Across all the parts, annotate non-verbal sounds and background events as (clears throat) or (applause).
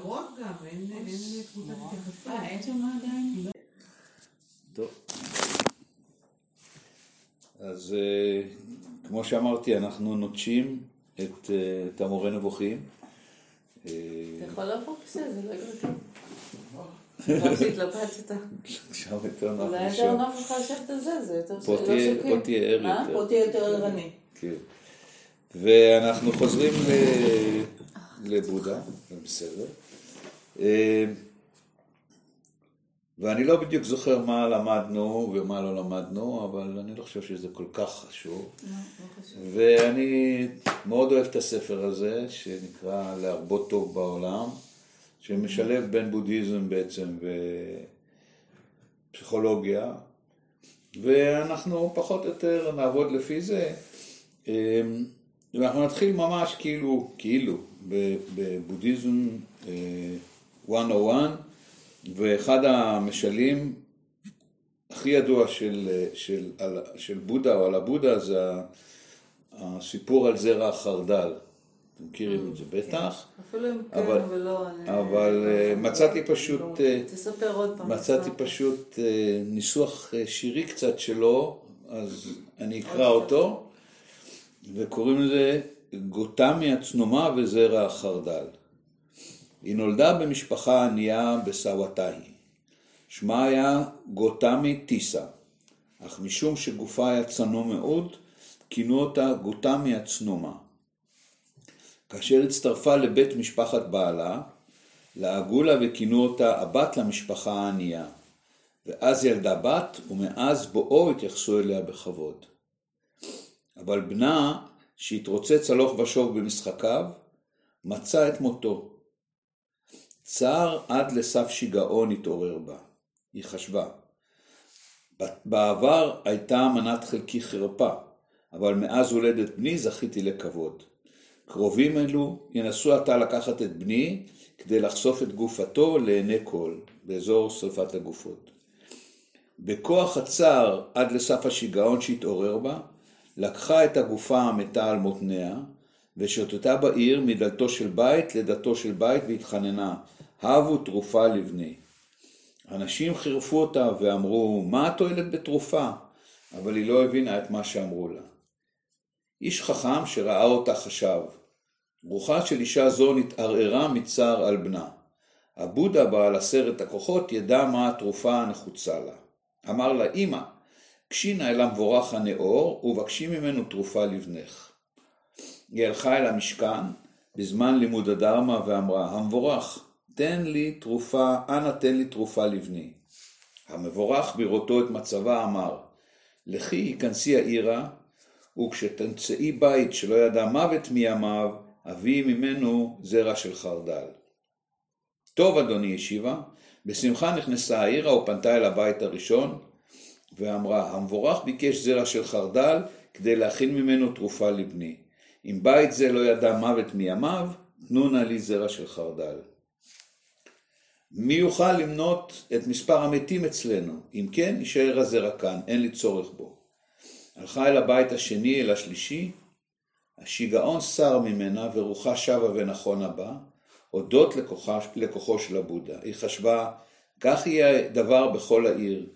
חברות גם, אין קבוצת התייחסות. אה, אין שם עדיין? טוב. אז אה, כמו שאמרתי, אנחנו נוטשים את, אה, את המורה נבוכים. אה, אתה יכול להפוך כיסא, זה לא יגרתי. לא שהתלבטת. שם יותר נוח אולי יותר. נוח לך לשבת על זה, זה יותר פה לא תהיה- שקט. פה תהיה ער? יותר. פה תהיה יותר ערני. כן. ואנחנו חוזרים ל- לבודה, זה בסדר. אה, ואני לא בדיוק זוכר מה למדנו ומה לא למדנו, אבל אני לא חושב שזה כל כך חשוב. לא, לא חשוב. ואני מאוד אוהב את הספר הזה, שנקרא להרבות טוב בעולם, שמשלב בין בודהיזם בעצם ופסיכולוגיה, ואנחנו פחות או יותר נעבוד לפי זה. אמ, ואנחנו נתחיל ממש כאילו, כאילו, בבודהיזם אה, 101, ואחד המשלים הכי ידוע של, של, על, של בודה או על הבודה זה הסיפור על זרע החרדל. אתם מכירים את זה בטח, אפילו אם כן, אבל- אבל לא... אני- אבל אה, מצאתי לא- פשוט, לא- אה, תספר עוד פעם. מצאתי. פשוט אה, ניסוח אה, שירי קצת שלו, אז אני אקרא אותו, וקוראים לזה גותמי הצנומה וזרע החרדל. היא נולדה במשפחה ענייה בסוואטהי. שמה היה גותמי טיסה, אך משום שגופה היה צנום מאוד, כינו אותה גותמי הצנומה. כאשר הצטרפה לבית משפחת בעלה, לעגו לה וכינו אותה הבת למשפחה הענייה. ואז ילדה בת, ומאז בואו התייחסו אליה בכבוד. אבל בנה, שהתרוצץ הלוך ושוב במשחקיו, מצא את מותו. צער עד לסף שיגעון התעורר בה. היא חשבה. בעבר הייתה מנת חלקי חרפה, אבל מאז הולדת בני זכיתי לכבוד. קרובים אלו ינסו עתה לקחת את בני כדי לחשוף את גופתו לעיני כל, באזור שרפת הגופות. בכוח הצער עד לסף השיגעון שהתעורר בה, לקחה את הגופה המתה על מותניה, ושוטטה בעיר מדלתו של בית לדלתו של בית והתחננה, הבו תרופה לבני. אנשים חירפו אותה ואמרו, מה התועלת בתרופה? אבל היא לא הבינה את מה שאמרו לה. איש חכם שראה אותה חשב, רוחה של אישה זו נתערערה מצער על בנה. הבודה בעל עשרת הכוחות ידע מה התרופה הנחוצה לה. אמר לה, אמא, גשי נא אל המבורך הנאור ובקשי ממנו תרופה לבנך. היא הלכה אל המשכן בזמן לימוד הדרמה ואמרה, המבורך, תן לי תרופה, אנא תן לי תרופה לבני. המבורך בראותו את מצבה אמר, לכי היכנסי העירה, וכשתמצאי בית שלא ידע מוות מימיו, אביאי ממנו זרע של חרדל. טוב אדוני השיבה, בשמחה נכנסה העירה ופנתה אל הבית הראשון, ואמרה, המבורך ביקש זרע של חרדל כדי להכין ממנו תרופה לבני. אם בית זה לא ידע מוות מימיו, תנו נא לי זרע של חרדל. מי יוכל למנות את מספר המתים אצלנו? אם כן, יישאר הזרע כאן, אין לי צורך בו. הלכה אל הבית השני, אל השלישי, השיגעון סר ממנה ורוחה שבה ונכונה בה, הודות לכוחה, לכוחו של הבודה. היא חשבה, כך יהיה דבר בכל העיר.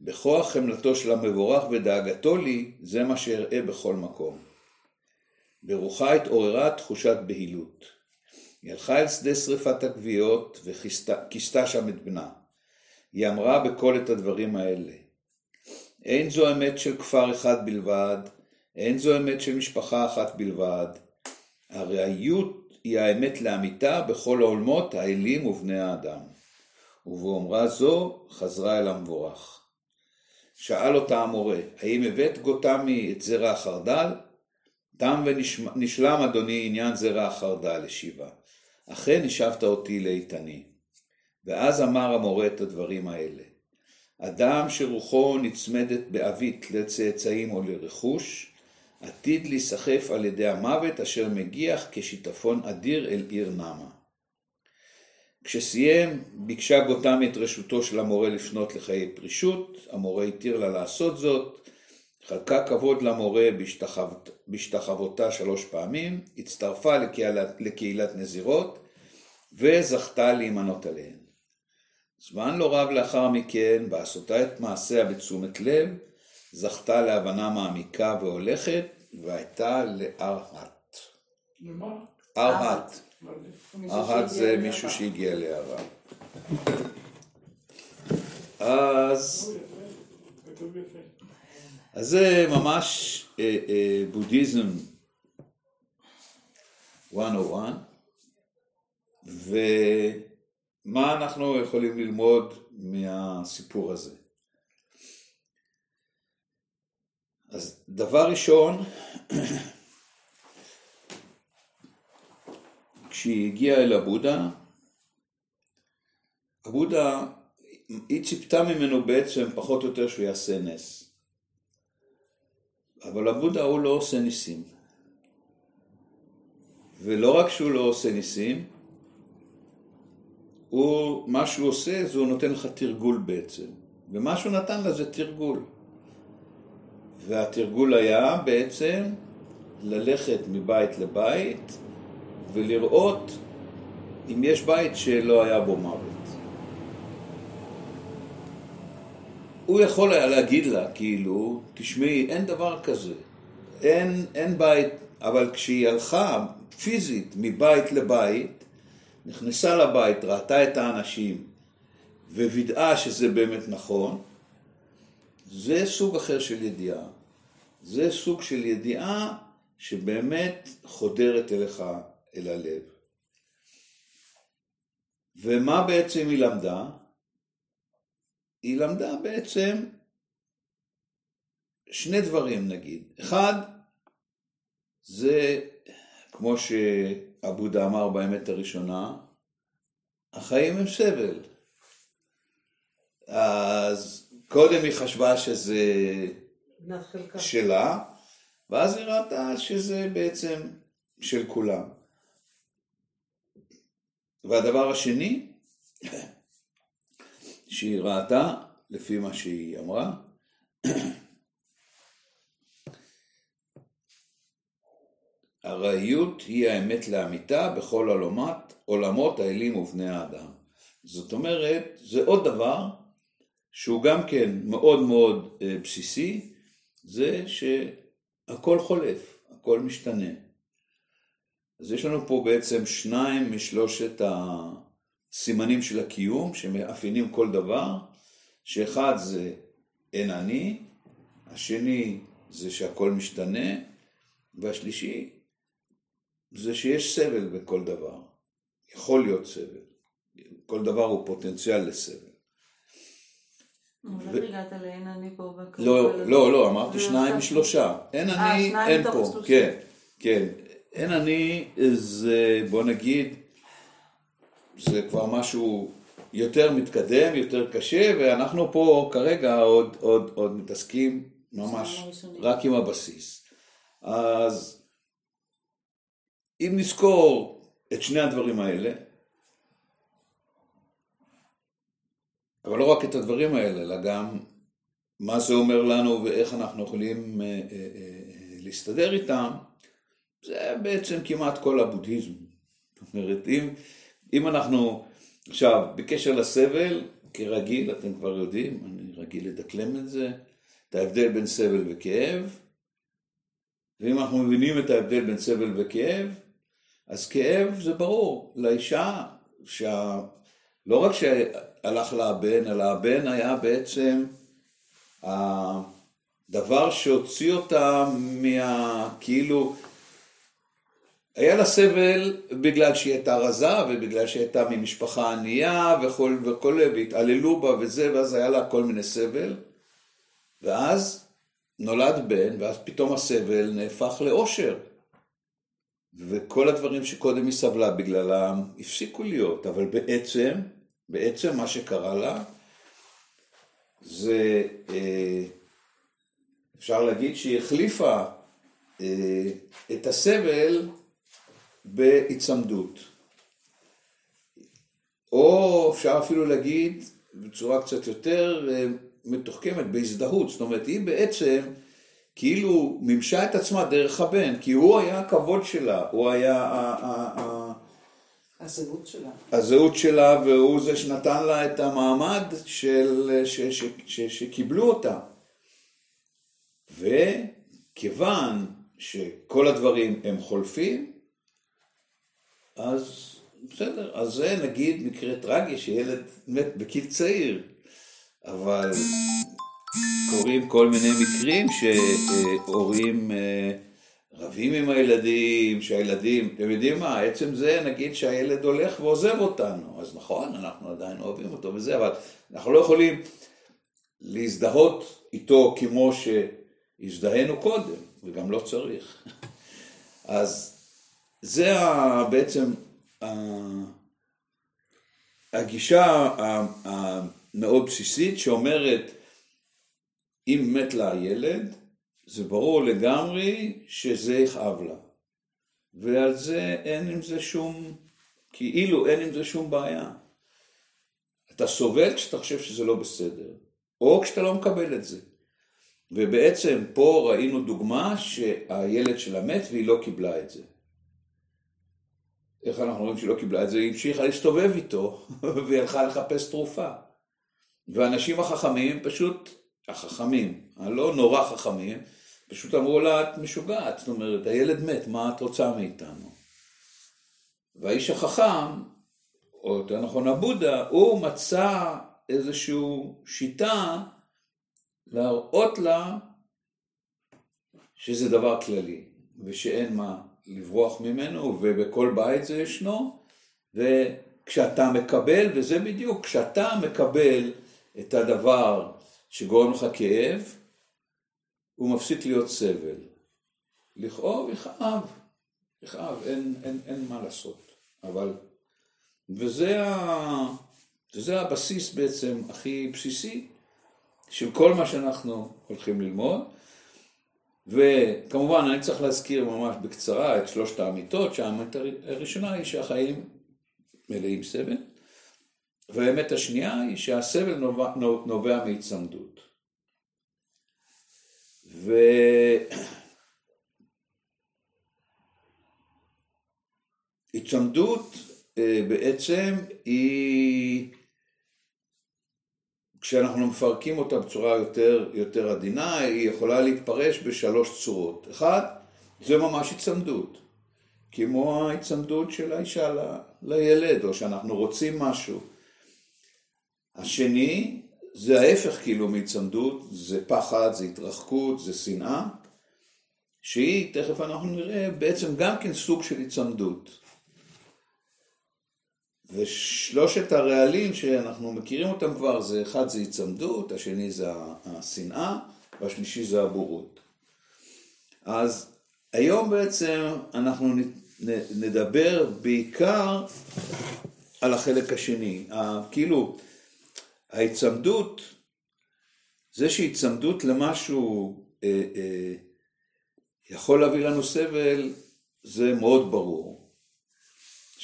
בכוח חמלתו של המבורך ודאגתו לי, זה מה שאראה בכל מקום. ברוחה התעוררה תחושת בהילות. היא הלכה אל שדה שרפת הגוויות וכיסתה שם את בנה. היא אמרה בקול את הדברים האלה: אין זו אמת של כפר אחד בלבד, אין זו אמת של משפחה אחת בלבד. הראיות היא האמת לאמיתה בכל העולמות האלים ובני האדם. ובאומרה זו חזרה אל המבורך. שאל אותה המורה, האם הבאת גותמי את זרע החרדל? תם ונשלם אדוני עניין זרע החרדל, השיבה. אכן השבת אותי לאיתני. ואז אמר המורה את הדברים האלה. אדם שרוחו נצמדת בעווית לצאצאים או לרכוש, עתיד להיסחף על ידי המוות אשר מגיח כשיטפון אדיר אל עיר נמה. כשסיים, ביקשה גותמי את רשותו של המורה לפנות לחיי פרישות, המורה התיר לה לעשות זאת, חלקה כבוד למורה בהשתחוות, בהשתחוותה שלוש פעמים, הצטרפה לקהילת, לקהילת נזירות, וזכתה להימנות עליהן. זמן לא רב לאחר מכן, בעשותה את מעשיה בתשומת לב, זכתה להבנה מעמיקה והולכת, והייתה לארהט. למה? ארהט. ארהט זה. מישהו שהגיע להרע. אז, לא יפה, כתוב יפה. אז זה ממש אה, אה, בודהיזם 101, ומה אנחנו יכולים ללמוד מהסיפור הזה? אז דבר ראשון, (clears throat) כשהיא הגיעה אל הבודה, הבודה, היא ציפתה ממנו בעצם פחות או יותר שהוא יעשה נס. אבל הבודה הוא לא עושה ניסים. ולא רק שהוא לא עושה ניסים, הוא, מה שהוא עושה זה הוא נותן לך תרגול בעצם. ומה שהוא נתן לה זה תרגול. והתרגול היה בעצם ללכת מבית לבית ולראות אם יש בית שלא היה בו מוות. הוא יכול היה להגיד לה, כאילו, תשמעי, אין דבר כזה. אין, אין בית, אבל כשהיא הלכה פיזית מבית לבית, נכנסה לבית, ראתה את האנשים ווידאה שזה באמת נכון, זה סוג אחר של ידיעה. זה סוג של ידיעה שבאמת חודרת אליך, אל הלב. ומה בעצם היא למדה? היא למדה בעצם שני דברים נגיד. אחד, זה כמו שעבודה אמר באמת הראשונה, החיים הם סבל. אז קודם היא חשבה שזה. שלה, ואז היא ראתה שזה בעצם של כולם. והדבר השני, שהיא ראתה, לפי מה שהיא אמרה, ארעיות היא האמת לאמיתה בכל עולמות, עולמות האלים ובני האדם. זאת אומרת, זה עוד דבר שהוא גם כן מאוד מאוד אה, בסיסי, זה שהכל חולף, הכל משתנה. אז יש לנו פה בעצם שניים משלושת הסימנים של הקיום שמאפיינים כל דבר, שאחד זה אין אני, השני זה שהכל משתנה, והשלישי זה שיש סבל בכל דבר. יכול להיות סבל. כל דבר הוא פוטנציאל לסבל. פה בקרוב? לא, לא, לא, אמרתי שניים. משלושה. אין אה, אני, אין פה. כן, כן. אין אני, זה בוא נגיד, זה כבר משהו יותר מתקדם, יותר קשה, ואנחנו פה כרגע עוד, עוד, עוד מתעסקים ממש. רק עם הבסיס. אז אם נזכור את שני הדברים האלה, אבל לא רק את הדברים האלה, אלא גם מה זה אומר לנו ואיך אנחנו יכולים אה, אה, אה, להסתדר איתם, זה בעצם כמעט כל הבודהיזם. זאת אומרת, אם, אם אנחנו, עכשיו, בקשר לסבל, כרגיל, אתם כבר יודעים, אני רגיל לדקלם את זה, את ההבדל בין סבל וכאב, ואם אנחנו מבינים את ההבדל בין סבל וכאב, אז כאב זה ברור, לאישה, שה... לא רק שהלך לה הבן, אלא הבן היה בעצם הדבר שהוציא אותה מה... כאילו... היה לה סבל בגלל שהיא הייתה רזה ובגלל שהיא הייתה ממשפחה ענייה וכל, וכל והתעללו בה וזה, ואז היה לה כל מיני סבל. ואז נולד בן, ואז פתאום הסבל נהפך לאושר. וכל הדברים שקודם היא סבלה בגללם הפסיקו להיות, אבל בעצם, בעצם מה שקרה לה זה, אה, אפשר להגיד שהיא החליפה אה, את הסבל בהיצמדות. או אפשר אפילו להגיד בצורה קצת יותר אה, מתוחכמת, בהזדהות. זאת אומרת, היא בעצם כאילו מימשה את עצמה דרך הבן, כי הוא היה הכבוד שלה, הוא היה הזהות שלה. הזהות שלה, והוא זה שנתן לה את המעמד של, ש, ש, ש, שקיבלו אותה. וכיוון שכל הדברים הם חולפים, אז בסדר, אז זה נגיד מקרה טרגי שילד מת בגיל צעיר, אבל קורים כל מיני מקרים שהורים אה, רבים עם הילדים, שהילדים, אתם יודעים מה, עצם זה נגיד שהילד הולך ועוזב אותנו, אז נכון, אנחנו עדיין אוהבים אותו וזה, אבל אנחנו לא יכולים להזדהות איתו כמו שהזדהינו קודם, וגם לא צריך. (laughs) אז זה בעצם הגישה המאוד בסיסית שאומרת אם מת לה הילד זה ברור לגמרי שזה יכאב לה. ועל זה אין עם זה שום כאילו אין עם זה שום בעיה. אתה סובל כשאתה חושב שזה לא בסדר או כשאתה לא מקבל את זה. ובעצם פה ראינו דוגמה שהילד שלה מת והיא לא קיבלה את זה איך אנחנו רואים שהיא לא קיבלה את זה? היא המשיכה להסתובב איתו, (laughs) והיא הלכה לחפש תרופה. והאנשים החכמים פשוט, החכמים, הלא נורא חכמים, פשוט אמרו לה, את משוגעת, זאת אומרת, הילד מת, מה את רוצה מאיתנו? והאיש החכם, או יותר נכון הבודה, הוא מצא איזושהי שיטה להראות לה שזה דבר כללי, ושאין מה לברוח ממנו, ובכל בית זה ישנו, וכשאתה מקבל, וזה בדיוק, כשאתה מקבל את הדבר שגורם לך כאב, הוא מפסיק להיות סבל. לכאוב, יכאב, יכאב, אין, אין, אין מה לעשות. אבל, וזה ה, וזה הבסיס בעצם הכי בסיסי של כל מה שאנחנו הולכים ללמוד. וכמובן אני צריך להזכיר ממש בקצרה את שלושת האמיתות, שהאמת הראשונה היא שהחיים מלאים סבל, והאמת השנייה היא שהסבל נובע, נובע מהיצמדות. והיצמדות (clears throat) אה, בעצם היא כשאנחנו מפרקים אותה בצורה יותר, יותר עדינה, היא יכולה להתפרש בשלוש צורות. אחד, זה ממש היצמדות, כמו ההיצמדות של האישה ל, לילד, או שאנחנו רוצים משהו. השני, זה ההפך כאילו מהיצמדות, זה פחד, זה התרחקות, זה שנאה, שהיא, תכף אנחנו נראה, בעצם גם כן סוג של היצמדות. ושלושת הרעלים שאנחנו מכירים אותם כבר, זה אחד זה היצמדות, השני זה השנאה, והשלישי זה הבורות. אז היום בעצם אנחנו נדבר בעיקר על החלק השני. כאילו, ההיצמדות, זה שהיצמדות למשהו אה, אה, יכול להביא לנו סבל, זה מאוד ברור.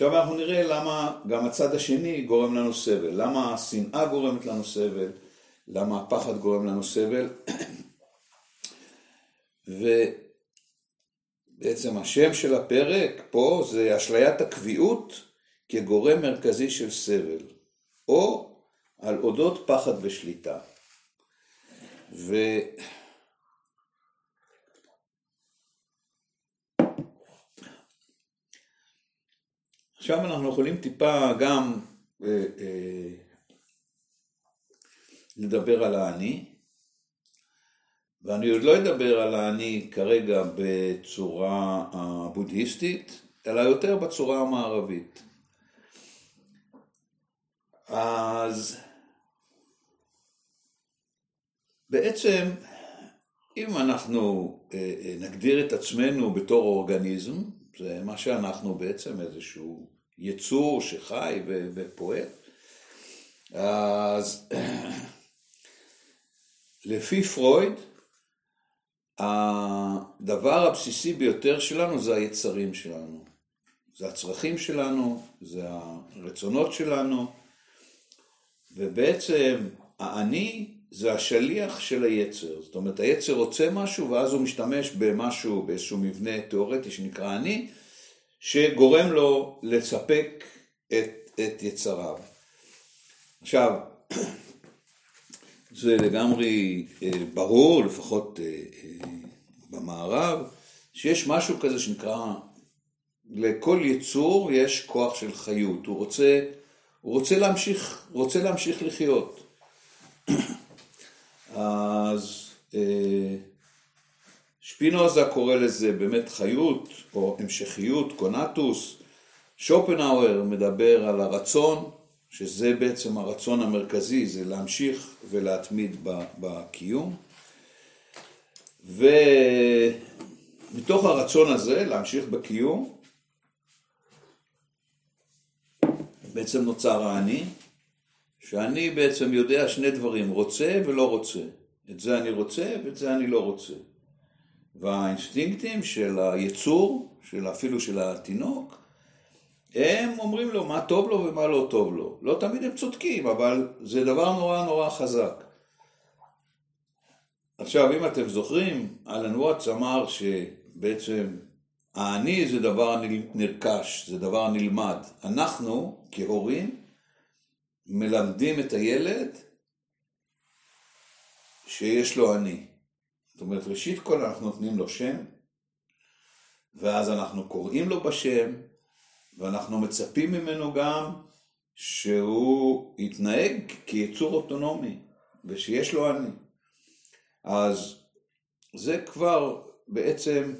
עכשיו אנחנו נראה למה גם הצד השני גורם לנו סבל, למה השנאה גורמת לנו סבל, למה הפחד גורם לנו סבל, (clears throat) ובעצם השם של הפרק פה זה אשליית הקביעות כגורם מרכזי של סבל, או על אודות פחד ושליטה. ו... עכשיו אנחנו יכולים טיפה גם אה, אה, לדבר על האני, ואני עוד לא אדבר על האני כרגע בצורה הבודהיסטית, אלא יותר בצורה המערבית. אז בעצם אם אנחנו אה, נגדיר את עצמנו בתור אורגניזם, זה מה שאנחנו בעצם איזשהו יצור שחי ופועל. אז לפי פרויד, הדבר הבסיסי ביותר שלנו זה היצרים שלנו. זה הצרכים שלנו, זה הרצונות שלנו, ובעצם האני זה השליח של היצר. זאת אומרת, היצר רוצה משהו ואז הוא משתמש במשהו, באיזשהו מבנה תיאורטי שנקרא אני, שגורם לו לספק את, את יצריו. עכשיו, זה לגמרי אה, ברור, לפחות אה, אה, במערב, שיש משהו כזה שנקרא, לכל יצור יש כוח של חיות, הוא רוצה, הוא רוצה, להמשיך, רוצה להמשיך לחיות. אז אה, שפינוזה קורא לזה באמת חיות, או המשכיות, קונטוס, שופנהאואר מדבר על הרצון, שזה בעצם הרצון המרכזי, זה להמשיך ולהתמיד בקיום. ומתוך הרצון הזה, להמשיך בקיום, בעצם נוצר האני, שאני בעצם יודע שני דברים, רוצה ולא רוצה. את זה אני רוצה ואת זה אני לא רוצה. והאינסטינקטים של היצור, של אפילו של התינוק, הם אומרים לו מה טוב לו ומה לא טוב לו. לא תמיד הם צודקים, אבל זה דבר נורא נורא חזק. עכשיו, אם אתם זוכרים, אלן וואטס אמר שבעצם האני זה דבר נרכש, זה דבר נלמד. אנחנו, כהורים, מלמדים את הילד שיש לו אני. זאת אומרת, ראשית כל אנחנו נותנים לו שם, ואז אנחנו קוראים לו בשם, ואנחנו מצפים ממנו גם שהוא יתנהג כיצור אוטונומי, ושיש לו אני. אז זה כבר בעצם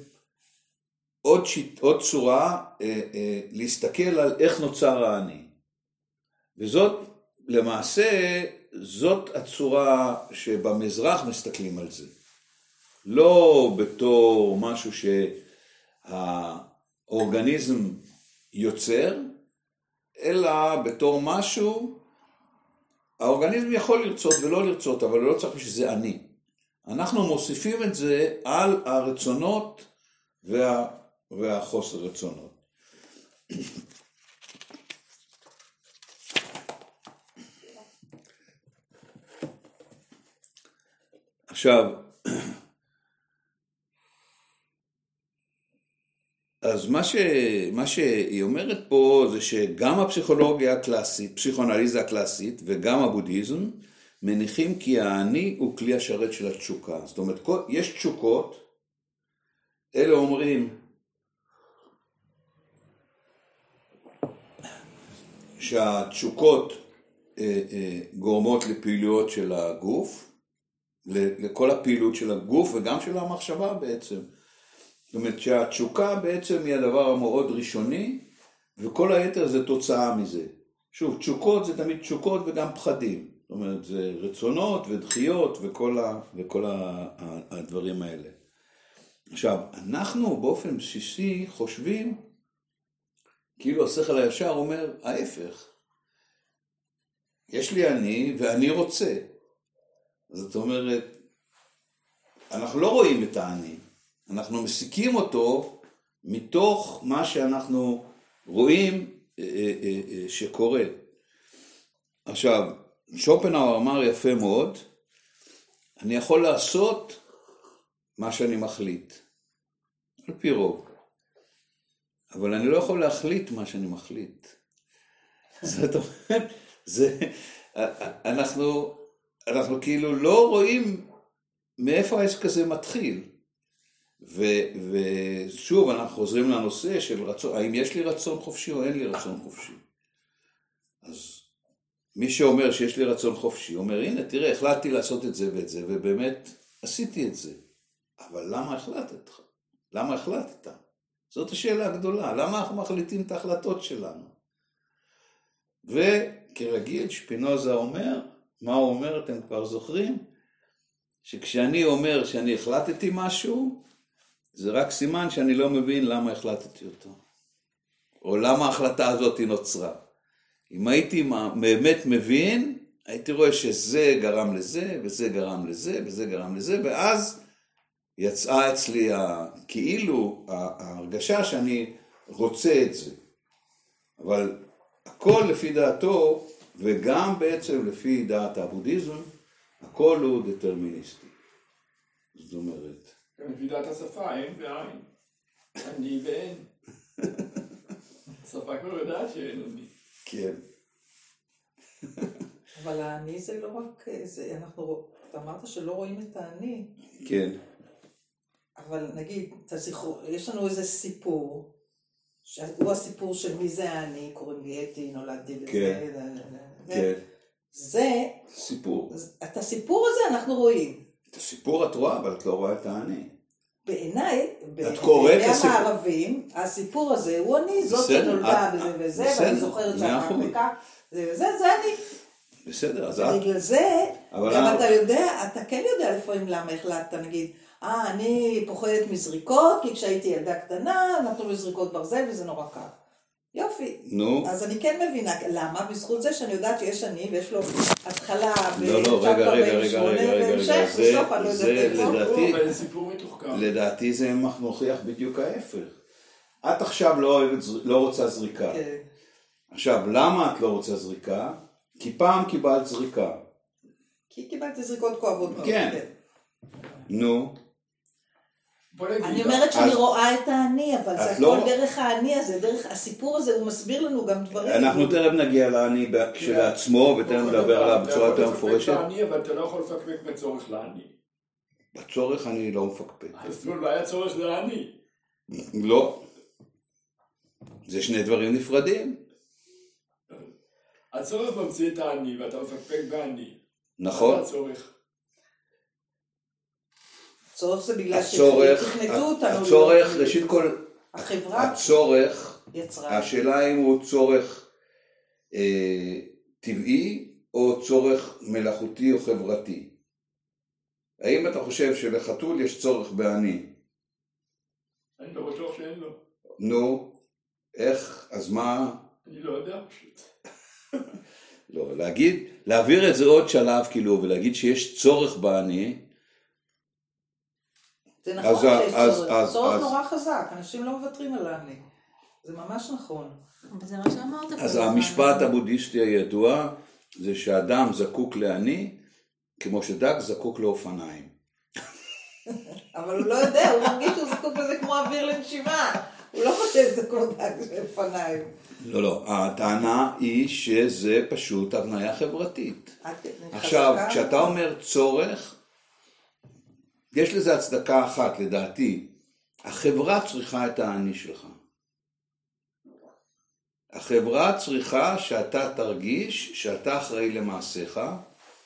עוד, שיט, עוד צורה אה, אה, להסתכל על איך נוצר האני. וזאת למעשה, זאת הצורה שבמזרח מסתכלים על זה. לא בתור משהו שהאורגניזם יוצר, אלא בתור משהו, האורגניזם יכול לרצות ולא לרצות, אבל לא צריך בשביל זה אני. אנחנו מוסיפים את זה על הרצונות וה, והחוסר רצונות. עכשיו, אז מה, ש, מה שהיא אומרת פה זה שגם הפסיכולוגיה הקלאסית, פסיכואנליזה הקלאסית וגם הבודהיזם מניחים כי האני הוא כלי השרת של התשוקה. זאת אומרת, יש תשוקות, אלה אומרים שהתשוקות אה, אה, גורמות לפעילויות של הגוף, לכל הפעילות של הגוף וגם של המחשבה בעצם. זאת אומרת שהתשוקה בעצם היא הדבר המאוד ראשוני, וכל היתר זה תוצאה מזה. שוב, תשוקות זה תמיד תשוקות וגם פחדים. זאת אומרת, זה רצונות ודחיות וכל, ה, וכל ה, הדברים האלה. עכשיו, אנחנו באופן בסיסי חושבים, כאילו השכל הישר אומר, ההפך. יש לי אני ואני רוצה. זאת אומרת, אנחנו לא רואים את האני. אנחנו מסיקים אותו מתוך מה שאנחנו רואים אה, אה, אה, שקורה. עכשיו, שופנהאואר אמר יפה מאוד, אני יכול לעשות מה שאני מחליט, על פי רוב, אבל אני לא יכול להחליט מה שאני מחליט. (laughs) זאת אומרת, זה, אנחנו, אנחנו כאילו לא רואים מאיפה העסק הזה מתחיל. ו, ושוב, אנחנו חוזרים לנושא של רצון, האם יש לי רצון חופשי או אין לי רצון חופשי. אז מי שאומר שיש לי רצון חופשי, אומר, הנה, תראה, החלטתי לעשות את זה ואת זה, ובאמת עשיתי את זה. אבל למה החלטת? למה החלטת? זאת השאלה הגדולה, למה אנחנו מחליטים את ההחלטות שלנו? וכרגיל, שפינוזה אומר, מה הוא אומר, אתם כבר זוכרים? שכשאני אומר שאני החלטתי משהו, זה רק סימן שאני לא מבין למה החלטתי אותו. או למה ההחלטה הזאת נוצרה. אם הייתי באמת מבין, הייתי רואה שזה גרם לזה, וזה גרם לזה, וזה גרם לזה, ואז יצאה אצלי כאילו ההרגשה שאני רוצה את זה. אבל הכל לפי דעתו, וגם בעצם לפי דעת הבודהיזם, הכל הוא דטרמיניסטי. זאת אומרת, לפי דעת השפה, אין ואין. אני ואין. השפה כבר יודעת שאין אני. כן. אבל האני זה לא רק, זה, אנחנו, אתה אמרת שלא רואים את האני, כן. אבל נגיד, אתה זכרו, יש לנו איזה סיפור, שהוא הסיפור של מי זה האני, קוראים לי אתי, נולדתי לזה, כן. כן. זה, סיפור. את הסיפור הזה אנחנו רואים. את הסיפור את רואה, אבל את לא רואה את האני. בעיניי, בעיני. המערבים, הסיפור הזה הוא אני, זאת שנולדה וזה וזה, בסדר, ואני זוכרת. כך, זה וזה, זה אני. בסדר, אז את... בגלל זה, גם למה- אתה יודע, אתה כן יודע לפעמים למה החלטת, נגיד, אה, אני פוחדת מזריקות, כי כשהייתי ילדה קטנה, נתנו לי זריקות ברזל וזה נורא קר. יופי. נו, אז אני כן מבינה, למה? בזכות זה שאני יודעת שיש אני, ויש לו התחלה לא, לא, רגע, רגע, רגע, רגע, רגע, רגע, והמשך, זה- בסוף אני לא זה יודעת איפה. לדעתי- זה סיפור מתוחכם. לדעתי זה מוכיח בדיוק ההפך. את עכשיו לא, אוהבת, לא רוצה זריקה. כן. עכשיו, למה את לא רוצה זריקה? כי פעם קיבלת זריקה. כי קיבלתי זריקות כואבות מאוד. כן. נו, אני אומרת שאני רואה את האני, אבל זה הכל לא- דרך האני הזה, דרך הסיפור הזה, הוא מסביר לנו גם דברים. אנחנו תכף נגיע לאני ב- כשלעצמו, ותכף נדבר עליו בצורה יותר מפורשת. אתה יכול לפקפק בעני, אבל אתה לא יכול לפקפק בצורך לעני. בצורך אני לא מפקפק. אז לא היה צורך לעני. לא. זה שני דברים נפרדים. הצורך ממציא את העני, ואתה מפקפק בעני. נכון. מה הצורך? צורך זה בגלל הצורך, שתכנתו אותנו. הצורך, ראשית כל, החברה הצורך, יצרה. השאלה אם הוא צורך אה, טבעי או צורך מלאכותי או חברתי. האם אתה חושב שלחתול יש צורך באני? אני לא בטוח שאין לו. נו, איך, אז מה? אני לא יודע פשוט. (laughs) לא, להגיד, להעביר את זה עוד שלב כאילו ולהגיד שיש צורך באני, זה אז- נכון שיש אז- צורך. אז- צורך אז- נורא חזק, אנשים לא מוותרים על האני. זה ממש נכון. זה מה שאמרת. אז. המשפט הבודהיסטי הידוע זה שאדם זקוק לאני כמו שדג זקוק לאופניים. (laughs) אבל הוא לא יודע, הוא מרגיש שהוא זקוק לזה כמו אוויר לנשימה. הוא לא חושב שזה כמו דג של אופניים. לא, לא, הטענה היא שזה פשוט הבניה חברתית. עכשיו? כשאתה אומר צורך, יש לזה הצדקה אחת, לדעתי. החברה צריכה את האני שלך. החברה צריכה שאתה תרגיש שאתה אחראי למעשיך,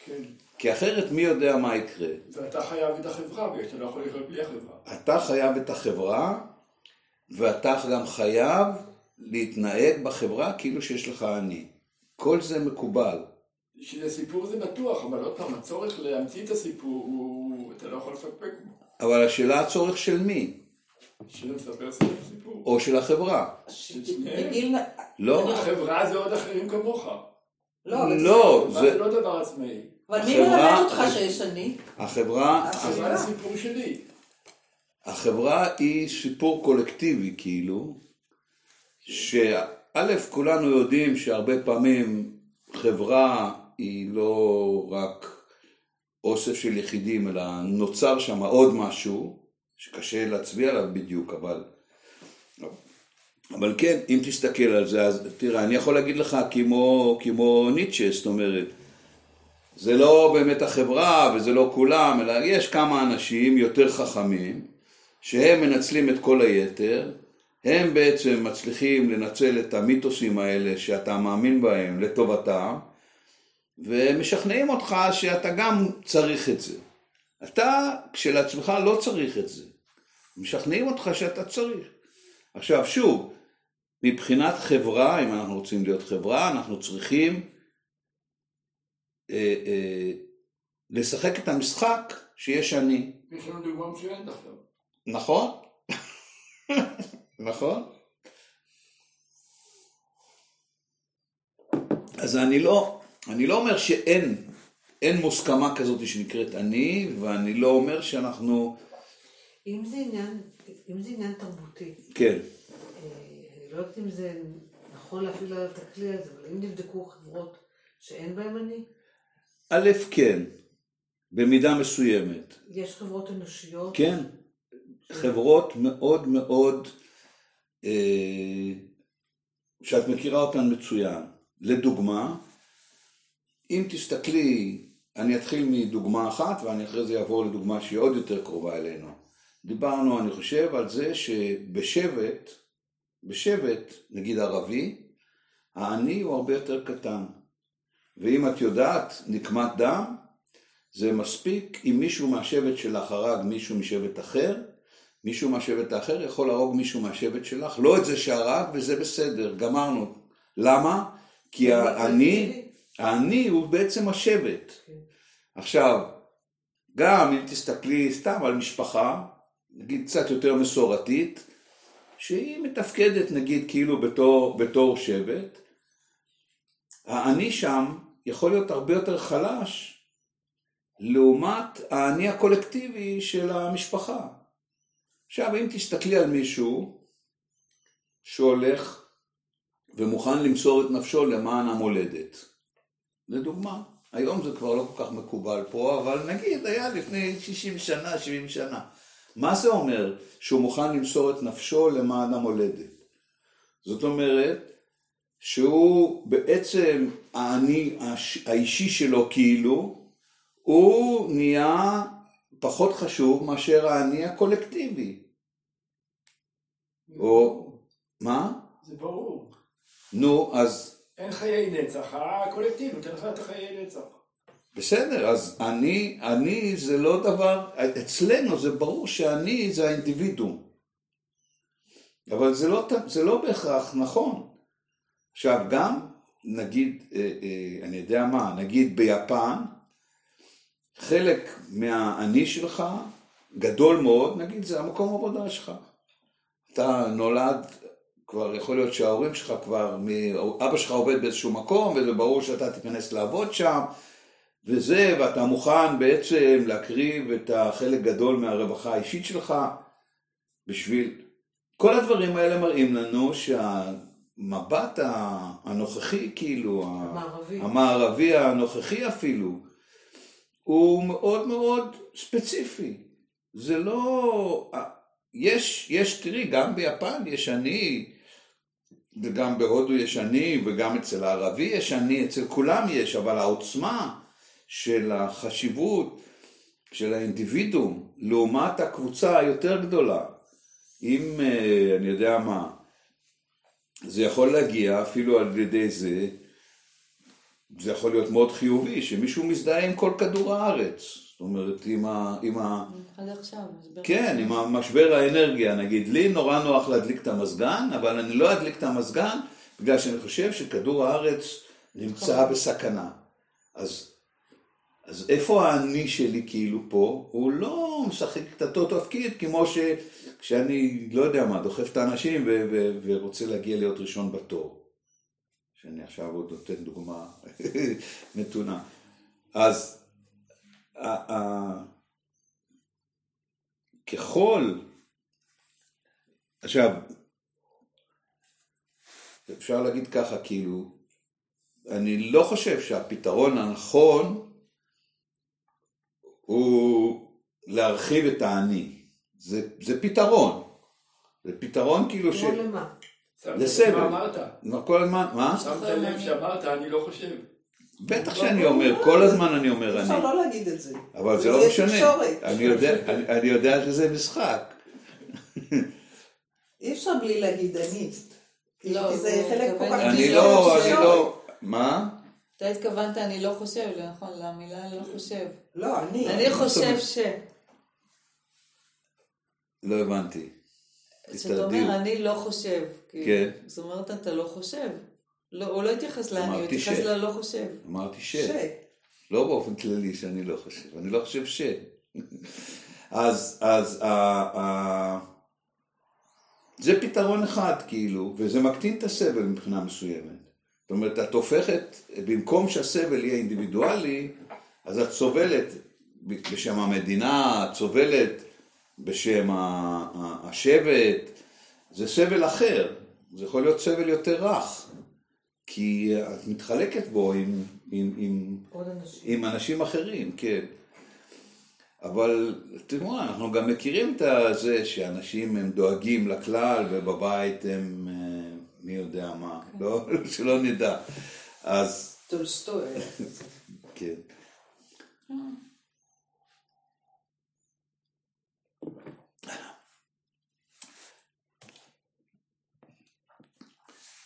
כן. כי אחרת מי יודע מה יקרה. ואתה חייב את החברה, שאתה לא יכול לחיות בלי החברה. אתה חייב את החברה, ואתה גם חייב להתנהג בחברה כאילו שיש לך אני. כל זה מקובל. שזה סיפור זה בטוח, אבל עוד פעם, הצורך להמציא את הסיפור, הוא... אתה לא יכול לפקפק בו. אבל השאלה הצורך של מי? סיפור. או של החברה. לא, החברה זה עוד אחרים כמוך. לא, זה- לא, זה, לא דבר עצמאי. אבל מי מלמד אותך שיש אני? החברה, החברה זה סיפור שלי. החברה היא סיפור קולקטיבי כאילו, שא' כולנו יודעים שהרבה פעמים חברה היא לא רק אוסף של יחידים, אלא נוצר שם עוד משהו, שקשה להצביע עליו בדיוק, אבל... אבל כן, אם תסתכל על זה, אז תראה, אני יכול להגיד לך כמו, כמו ניטשה, זאת אומרת, זה לא באמת החברה וזה לא כולם, אלא יש כמה אנשים יותר חכמים, שהם מנצלים את כל היתר, הם בעצם מצליחים לנצל את המיתוסים האלה שאתה מאמין בהם לטובתם, ומשכנעים אותך שאתה גם צריך את זה. אתה כשלעצמך לא צריך את זה. משכנעים אותך שאתה צריך. עכשיו שוב, מבחינת חברה, אם אנחנו רוצים להיות חברה, אנחנו צריכים אה, אה, לשחק את המשחק שיש אני. יש לנו דוגמה מצוינת עכשיו. נכון? (laughs) נכון? אז אני לא, אני לא אומר שאין אין מוסכמה כזאת שנקראת אני, ואני לא אומר שאנחנו, אם זה עניין, אם זה עניין תרבותי, כן, אה, אני לא יודעת אם זה נכון להפעיל עליו את הכלי הזה, אבל אם נבדקו חברות שאין בהן אני, א', כן, במידה מסוימת, יש חברות אנושיות, כן, חברות מאוד מאוד, אה, שאת מכירה אותן מצוין, לדוגמה, אם תסתכלי, אני אתחיל מדוגמה אחת ואני אחרי זה אעבור לדוגמה שהיא עוד יותר קרובה אלינו. דיברנו, אני חושב, על זה שבשבט, בשבט, נגיד ערבי, העני הוא הרבה יותר קטן. ואם את יודעת, נקמת דם, זה מספיק אם מישהו מהשבט שלך הרג מישהו משבט אחר, מישהו מהשבט האחר יכול להרוג מישהו מהשבט שלך, לא את זה שהרג וזה בסדר, גמרנו. למה? כי העני, העני הוא בעצם השבט. עכשיו, גם אם תסתכלי סתם על משפחה, נגיד קצת יותר מסורתית, שהיא מתפקדת נגיד כאילו בתור, בתור שבט, האני שם יכול להיות הרבה יותר חלש לעומת האני הקולקטיבי של המשפחה. עכשיו אם תסתכלי על מישהו שהולך ומוכן למסור את נפשו למען המולדת, לדוגמה, היום זה כבר לא כל כך מקובל פה, אבל נגיד היה לפני 60 שנה, 70 שנה. מה זה אומר שהוא מוכן למסור את נפשו למען המולדת? זאת אומרת שהוא בעצם האני האישי שלו כאילו, הוא נהיה פחות חשוב מאשר האני הקולקטיבי. או, מה? זה ברור. נו, אז... אין חיי נצח, הקולקטיב נותן לך את החיי נצח. בסדר, אז אני, אני זה לא דבר, אצלנו זה ברור שאני זה האינדיבידום. אבל זה לא, זה לא בהכרח נכון. עכשיו גם, נגיד, אה, אה, אני יודע מה, נגיד ביפן, חלק מהאני שלך גדול מאוד, נגיד זה המקום עבודה שלך. אתה נולד, כבר יכול להיות שההורים שלך כבר, אבא שלך עובד באיזשהו מקום וזה ברור שאתה תיכנס לעבוד שם וזה, ואתה מוכן בעצם להקריב את החלק גדול מהרווחה האישית שלך בשביל... כל הדברים האלה מראים לנו שהמבט הנוכחי, כאילו, המערבי, המערבי הנוכחי אפילו, הוא מאוד מאוד ספציפי. זה לא... יש, יש, תראי, גם ביפן יש אני, וגם בהודו יש אני, וגם אצל הערבי יש אני, אצל כולם יש, אבל העוצמה של החשיבות של האינדיבידום לעומת הקבוצה היותר גדולה, אם אה, אני יודע מה, זה יכול להגיע אפילו על ידי זה, זה יכול להיות מאוד חיובי, שמישהו מזדהה עם כל כדור הארץ. זאת אומרת, עם ה... עם ה... עד עכשיו, משבר. כן, עם המשבר האנרגיה, נגיד, לי נורא נוח להדליק את המזגן, אבל אני לא אדליק את המזגן בגלל שאני חושב שכדור הארץ נמצא נכון. בסכנה. אז, אז איפה האני שלי כאילו פה? הוא לא משחק את אותו תפקיד כמו שכשאני, לא יודע מה, דוחף את האנשים ו- ו- ורוצה להגיע להיות ראשון בתור. שאני עכשיו עוד נותן דוגמה (laughs) מתונה. אז ככל, עכשיו, אפשר להגיד ככה, כאילו, אני לא חושב שהפתרון הנכון הוא להרחיב את האני. זה, זה פתרון. זה פתרון כאילו ש... כמו למה? לסבל. מה אמרת? מה, כל הזמן, מה? שמת לב שאמרת, אני לא חושב. בטח שאני אומר, כל הזמן אני אומר אפשר אני. לא להגיד את זה. אבל זה לא לא משנה. אני יודע- אני- אני יודע שזה משחק. אי אפשר בלי להגיד אני. לא, כי זה חלק כל כך... אני לא, של אני. לא... מה? אתה התכוונת אני לא חושב, נכון, למילה אני לא חושב. לא, אני. אני חושב ש... לא הבנתי. כשאתה תתרדיו. אומר אני לא חושב. כאילו, כן. זאת אומרת אתה לא חושב. לא, הוא לא התייחס לאני, הוא התייחס. ללא חושב. אמרתי ש. ש. לא באופן כללי שאני לא חושב, אני לא חושב ש. אז, אז, ה, ה, זה פתרון אחד כאילו, וזה מקטין את הסבל מבחינה מסוימת. זאת אומרת, את הופכת, במקום שהסבל יהיה אינדיבידואלי, אז את סובלת בשם המדינה, את סובלת בשם השבט, זה סבל אחר, זה יכול להיות סבל יותר רך, כי את מתחלקת בו עם, עם, עם, אנשים. עם אנשים אחרים, כן. אבל תראו, אנחנו גם מכירים את זה שאנשים הם דואגים לכלל ובבית הם אה, מי יודע מה, לא, (laughs) שלא נדע. אז, טולסטוי. (laughs) כן.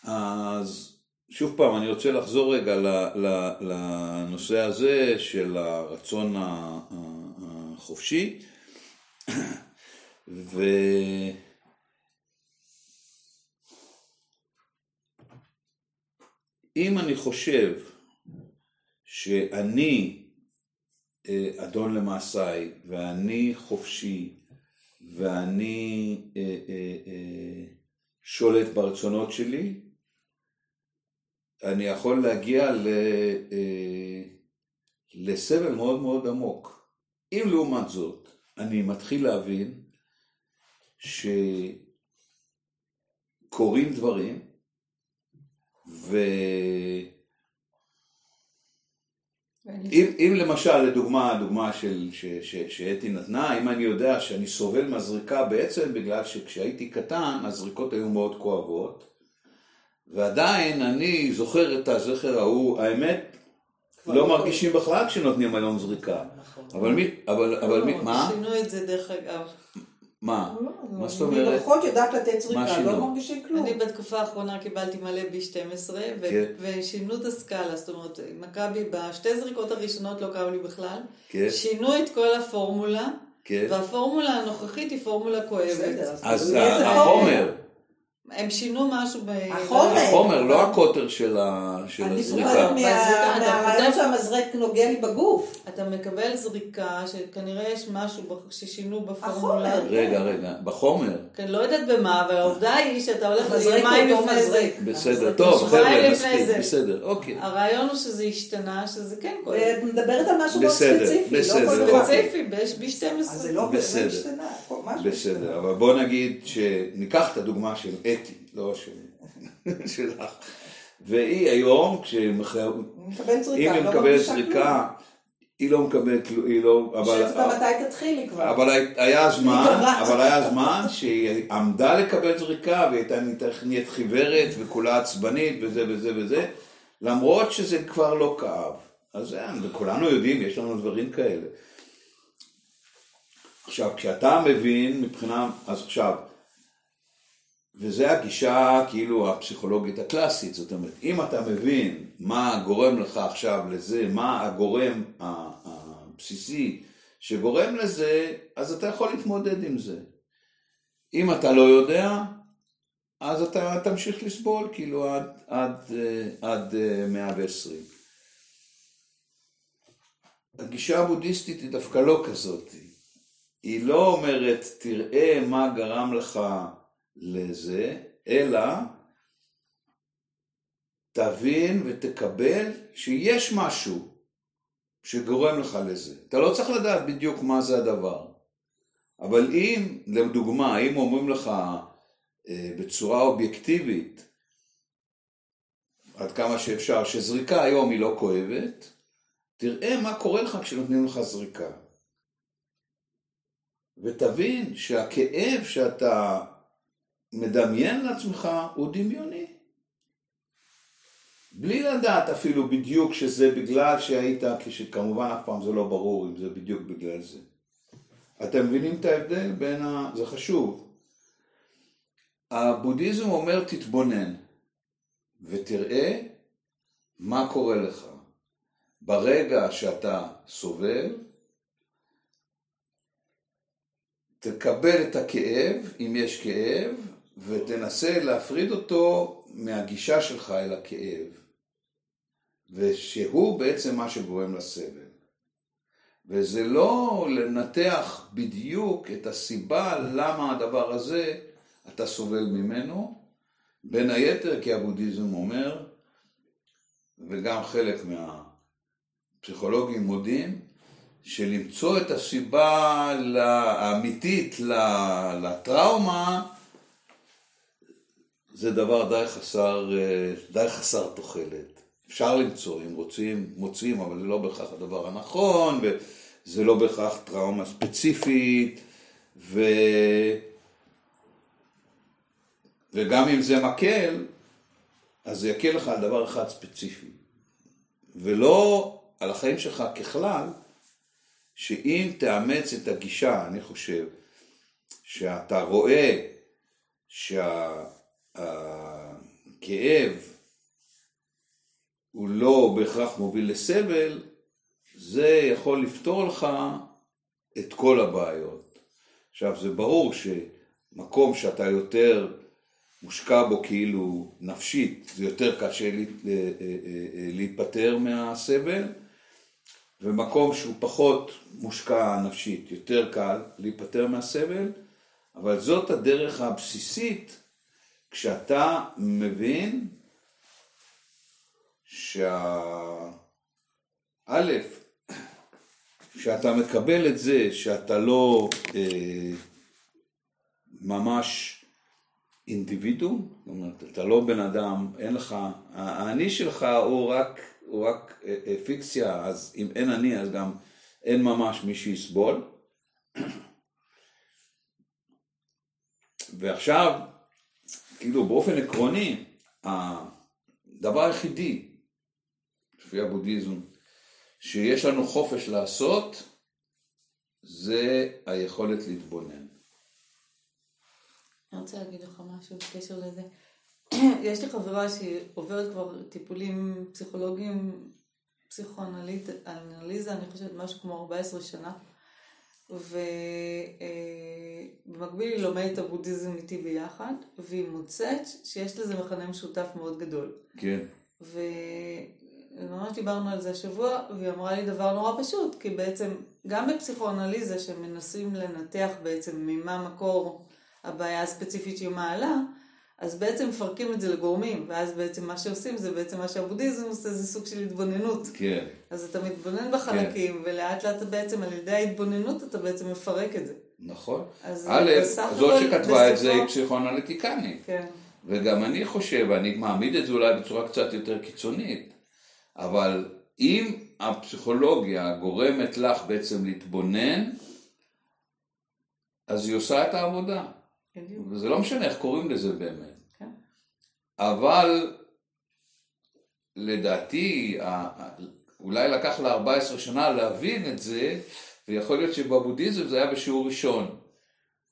אז שוב פעם, אני רוצה לחזור רגע לנושא הזה של הרצון החופשי, ו... אם אני חושב שאני אה, אדון למעשיי, ואני חופשי, ואני אה, אה, שולט ברצונות שלי, אני יכול להגיע ל, אה, לסבל מאוד מאוד עמוק. אם לעומת זאת, אני מתחיל להבין שקורים דברים, ואם ואני- אם למשל, לדוגמה, הדוגמה של, ש, ש, שאתי נתנה, אם אני יודע שאני סובל מהזריקה בעצם בגלל שכשהייתי קטן, הזריקות היו מאוד כואבות, ועדיין אני זוכר את הזכר ההוא, האמת, לא לא מרגישים בכלל כשנותנים היום זריקה. נכון. אבל מי, אבל, אבל מי, לא, מה? שינו את זה דרך אגב. מה? לא, מה זאת אומרת? מדרכות יודעת לתת זריקה? לא מרגישים כלום. אני בתקופה האחרונה קיבלתי מלא B12, ו- כן. ושינו את הסקאלה, זאת אומרת, מכבי בשתי זריקות הראשונות לא כאב לי בכלל, כן, שינו את כל הפורמולה, כן. והפורמולה הנוכחית היא פורמולה בסדר, כואבת. אז החומר, הם שינו משהו ב... החומר. החומר, לא הקוטר של ה- של אני הזריקה. בזריקה אתה מהרעיון שהמזרק נוגע לי בגוף. אתה מקבל זריקה שכנראה יש משהו ששינו בפורמולה. החומר. רגע, רגע, בחומר. כן, לא יודעת במה, אבל העובדה היא שאתה הולך המזרק יומיים הוא אותו לפני זה. בסדר, אז טוב, חבר'ה, מספיק. בסדר, אוקיי. הרעיון הוא שזה השתנה, שזה כן כואב. ואת מדברת על משהו מאוד בסדר, ספציפי, לא בסדר, כל דבר. אוקיי. ספציפי, יש אז זה ב-12. לא באמת בסדר. השתנה, בסדר, אבל בוא נגיד שניקח את הדוגמה של אתי, לא של... (laughs) שלך. והיא היום, כשמח- היא מקבלת זריקה, אם היא לא מקבלת זריקה, היא לא מקבלת, היא לא... אבל- אותה מתי תתחילי כבר. אבל היה זמן. אבל היה זמן שהיא עמדה לקבל זריקה והיא הייתה נהיית- חיוורת וכולה עצבנית וזה וזה וזה, למרות שזה כבר לא כאב. אז זה, וכולנו יודעים, יש לנו דברים כאלה. עכשיו, כשאתה מבין מבחינה, אז עכשיו, וזה הגישה כאילו הפסיכולוגית הקלאסית, זאת אומרת, אם אתה מבין מה גורם לך עכשיו לזה, מה הגורם הבסיסי שגורם לזה, אז אתה יכול להתמודד עם זה. אם אתה לא יודע, אז אתה תמשיך לסבול כאילו עד, עד, אה, עד אה, 120. הגישה הבודהיסטית היא דווקא לא כזאת. היא לא אומרת, תראה מה גרם לך לזה, אלא תבין ותקבל שיש משהו שגורם לך לזה. אתה לא צריך לדעת בדיוק מה זה הדבר. אבל אם, לדוגמה, אם אומרים לך אה, בצורה אובייקטיבית, עד כמה שאפשר, שזריקה היום היא לא כואבת, תראה מה קורה לך כשנותנים לך זריקה. ותבין שהכאב שאתה מדמיין לעצמך הוא דמיוני. בלי לדעת אפילו בדיוק שזה בגלל שהיית, כשכמובן אף פעם זה לא ברור אם זה בדיוק בגלל זה. אתם מבינים את ההבדל בין ה... זה חשוב. הבודהיזם אומר תתבונן ותראה מה קורה לך. ברגע שאתה סובל, תקבל את הכאב, אם יש כאב, ותנסה להפריד אותו מהגישה שלך אל הכאב, ושהוא בעצם מה שגורם לסבל. וזה לא לנתח בדיוק את הסיבה למה הדבר הזה אתה סובל ממנו, בין היתר כי הבודהיזם אומר, וגם חלק מהפסיכולוגים מודים, שלמצוא את הסיבה האמיתית לטראומה זה דבר די חסר, די חסר תוחלת. אפשר למצוא, אם רוצים, מוצאים, אבל זה לא בהכרח הדבר הנכון, וזה לא בהכרח טראומה ספציפית, ו... וגם אם זה מקל, אז זה יקל לך על דבר אחד ספציפי. ולא על החיים שלך ככלל, שאם תאמץ את הגישה, אני חושב, שאתה רואה שהכאב הוא לא בהכרח מוביל לסבל, זה יכול לפתור לך את כל הבעיות. עכשיו, זה ברור שמקום שאתה יותר מושקע בו כאילו נפשית, זה יותר קשה לה- לה- להיפטר מהסבל, ומקום שהוא פחות מושקע נפשית, יותר קל להיפטר מהסבל, אבל זאת הדרך הבסיסית כשאתה מבין שה... א', שאתה מקבל את זה שאתה לא אה, ממש אינדיבידואום, זאת אומרת, אתה לא בן אדם, אין לך, האני שלך הוא רק, הוא רק אה, אה, פיקציה, אז אם אין אני אז גם אין ממש מי שיסבול. (coughs) ועכשיו, כאילו באופן עקרוני, הדבר היחידי, לפי הבודהיזם, שיש לנו חופש לעשות, זה היכולת להתבונן. אני רוצה להגיד לך משהו בקשר לזה. יש לי חברה שהיא עוברת כבר טיפולים פסיכולוגיים, פסיכואנליזה, אני חושבת משהו כמו 14 שנה. ובמקביל היא לומדת את הבודהיזם איתי ביחד, והיא מוצאת שיש לזה מכנה משותף מאוד גדול. כן. וממש דיברנו על זה השבוע, והיא אמרה לי דבר נורא פשוט, כי בעצם גם בפסיכואנליזה שמנסים לנתח בעצם ממה מקור הבעיה הספציפית שהיא מעלה, אז בעצם מפרקים את זה לגורמים, ואז בעצם מה שעושים זה בעצם מה שהבודהיזם עושה, זה סוג של התבוננות. כן. אז אתה מתבונן בחלקים, כן. ולאט לאט בעצם על ידי ההתבוננות אתה בעצם מפרק את זה. נכון. אז א', זאת שכתבה את זה בסופו- היא פסיכואנליטיקנית. כן. וגם אני חושב, אני מעמיד את זה אולי בצורה קצת יותר קיצונית, אבל אם הפסיכולוגיה גורמת לך בעצם להתבונן, אז היא עושה את העבודה. בדיוק. וזה לא משנה איך קוראים לזה באמת. כן. אבל לדעתי, אולי לקח לה 14 שנה להבין את זה, ויכול להיות שבבודהיזם זה היה בשיעור ראשון,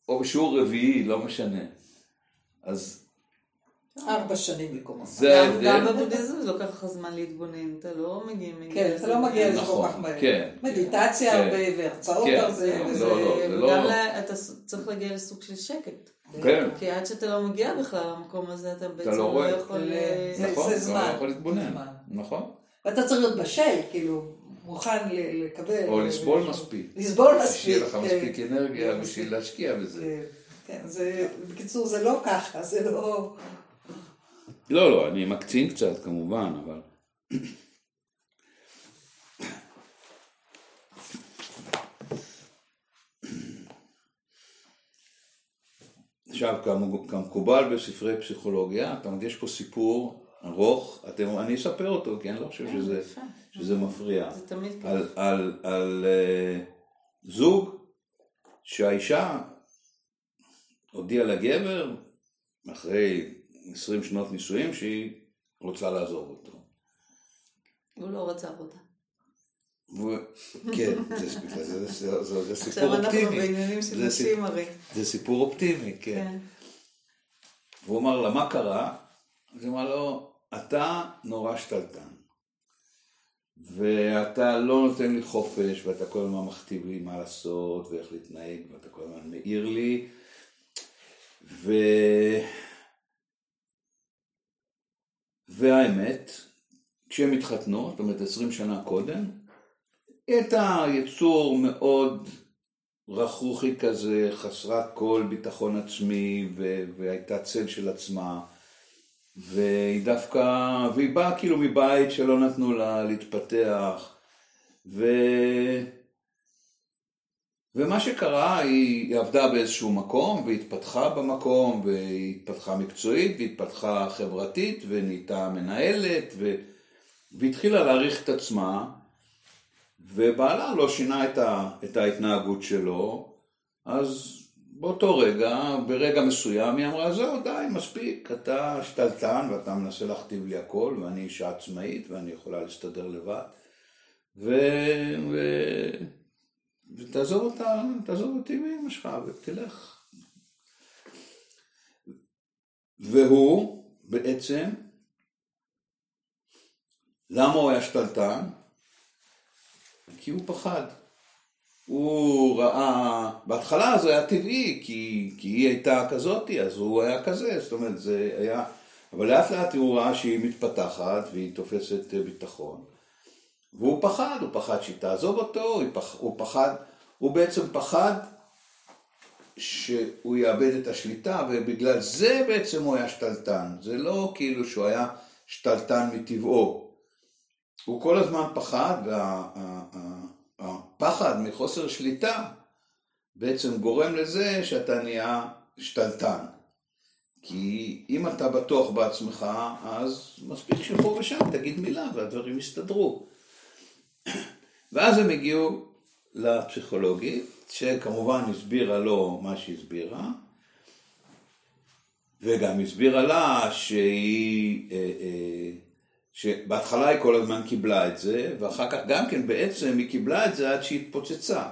או בשיעור רביעי, לא משנה. אז ארבע שנים לקרוא. זה גם, ההבדל. גם בבודהיזם זה לוקח לך זמן להתבונן, אתה לא מגיע מגיע כן, אתה לא מגיע לזה כל נכון, כך מהר. כן. מדיטציה כן. הרבה והרצאות כן. על זה. לא, וזה- לא, לא, זה לא- אתה צריך להגיע לסוג של שקט. כן, כי עד שאתה לא מגיע בכלל למקום הזה, אתה בעצם לא לא. יכול... אה, זה- נכון, זה לא. יכול להתבונן. נכון. ואתה צריך להיות בשל, כאילו, מוכן ל- לקבל. או לסבול ו- מספיק. לסבול מספיק. שיהיה לך כן. מספיק אנרגיה. בשביל להשקיע בזה. זה- כן, זה, בקיצור, זה לא ככה, זה לא... לא, לא, אני מקצין קצת כמובן, אבל... עכשיו, כמ- כמקובל בספרי פסיכולוגיה, אתה יודע, יש פה סיפור ארוך, אתם, אני אספר אותו, כי אני לא חושב שזה, יפה. שזה מפריע. זה תמיד כיף. על, על, על uh, זוג שהאישה הודיעה לגבר אחרי 20 שנות נישואים שהיא רוצה לעזוב אותו. הוא לא רצה אותה. כן, זה, בגלל זה, זה, זה, זה סיפור עכשיו אנחנו אופטימי. בעניינים של זה נשים הרי. זה סיפור אופטימי, כן. כן. והוא אמר לה, מה קרה? אז היא אמרה לו, אתה נורא שתלטן. ואתה לא נותן לי חופש, ואתה כל הזמן מכתיב לי מה לעשות, ואיך להתנהג, ואתה כל הזמן מעיר לי. ו... והאמת, כשהם התחתנו, זאת אומרת 20 שנה קודם, היא הייתה יצור מאוד רכרוכי כזה, חסרת כל ביטחון עצמי, ו- והייתה צל של עצמה, והיא דווקא, והיא באה כאילו מבית שלא נתנו לה להתפתח, ו... ומה שקרה, היא, היא עבדה באיזשהו מקום, והתפתחה במקום, והיא התפתחה מקצועית, והתפתחה חברתית, ונהייתה מנהלת, ו... והתחילה להעריך את עצמה, ובעלה לא שינה את, ה, את ההתנהגות שלו, אז באותו רגע, ברגע מסוים, היא אמרה, זהו, די, מספיק, אתה שתלטן ואתה מנסה להכתיב לי הכל, ואני אישה עצמאית ואני יכולה להסתדר לבד. ו... ו... ותעזוב אותה, תעזוב אותי מאמא שלך ותלך. והוא בעצם, למה הוא היה שתלטן? כי הוא פחד. הוא ראה, בהתחלה זה היה טבעי, כי, כי היא הייתה כזאתי, אז הוא היה כזה, זאת אומרת, זה היה... אבל לאט לאט הוא ראה שהיא מתפתחת והיא תופסת ביטחון. והוא פחד, הוא פחד שהיא תעזוב אותו, הוא, פחד, הוא בעצם פחד שהוא יאבד את השליטה, ובגלל זה בעצם הוא היה שתלטן. זה לא כאילו שהוא היה שתלטן מטבעו. הוא כל הזמן פחד, והפחד מחוסר שליטה בעצם גורם לזה שאתה נהיה שתלטן. כי אם אתה בטוח בעצמך, אז מספיק שפה ושם תגיד מילה והדברים יסתדרו. ואז הם הגיעו לפסיכולוגית, שכמובן הסבירה לו מה שהסבירה, וגם הסבירה לה שהיא, אה, אה, שבהתחלה היא כל הזמן קיבלה את זה, ואחר כך גם כן בעצם היא קיבלה את זה עד שהיא התפוצצה.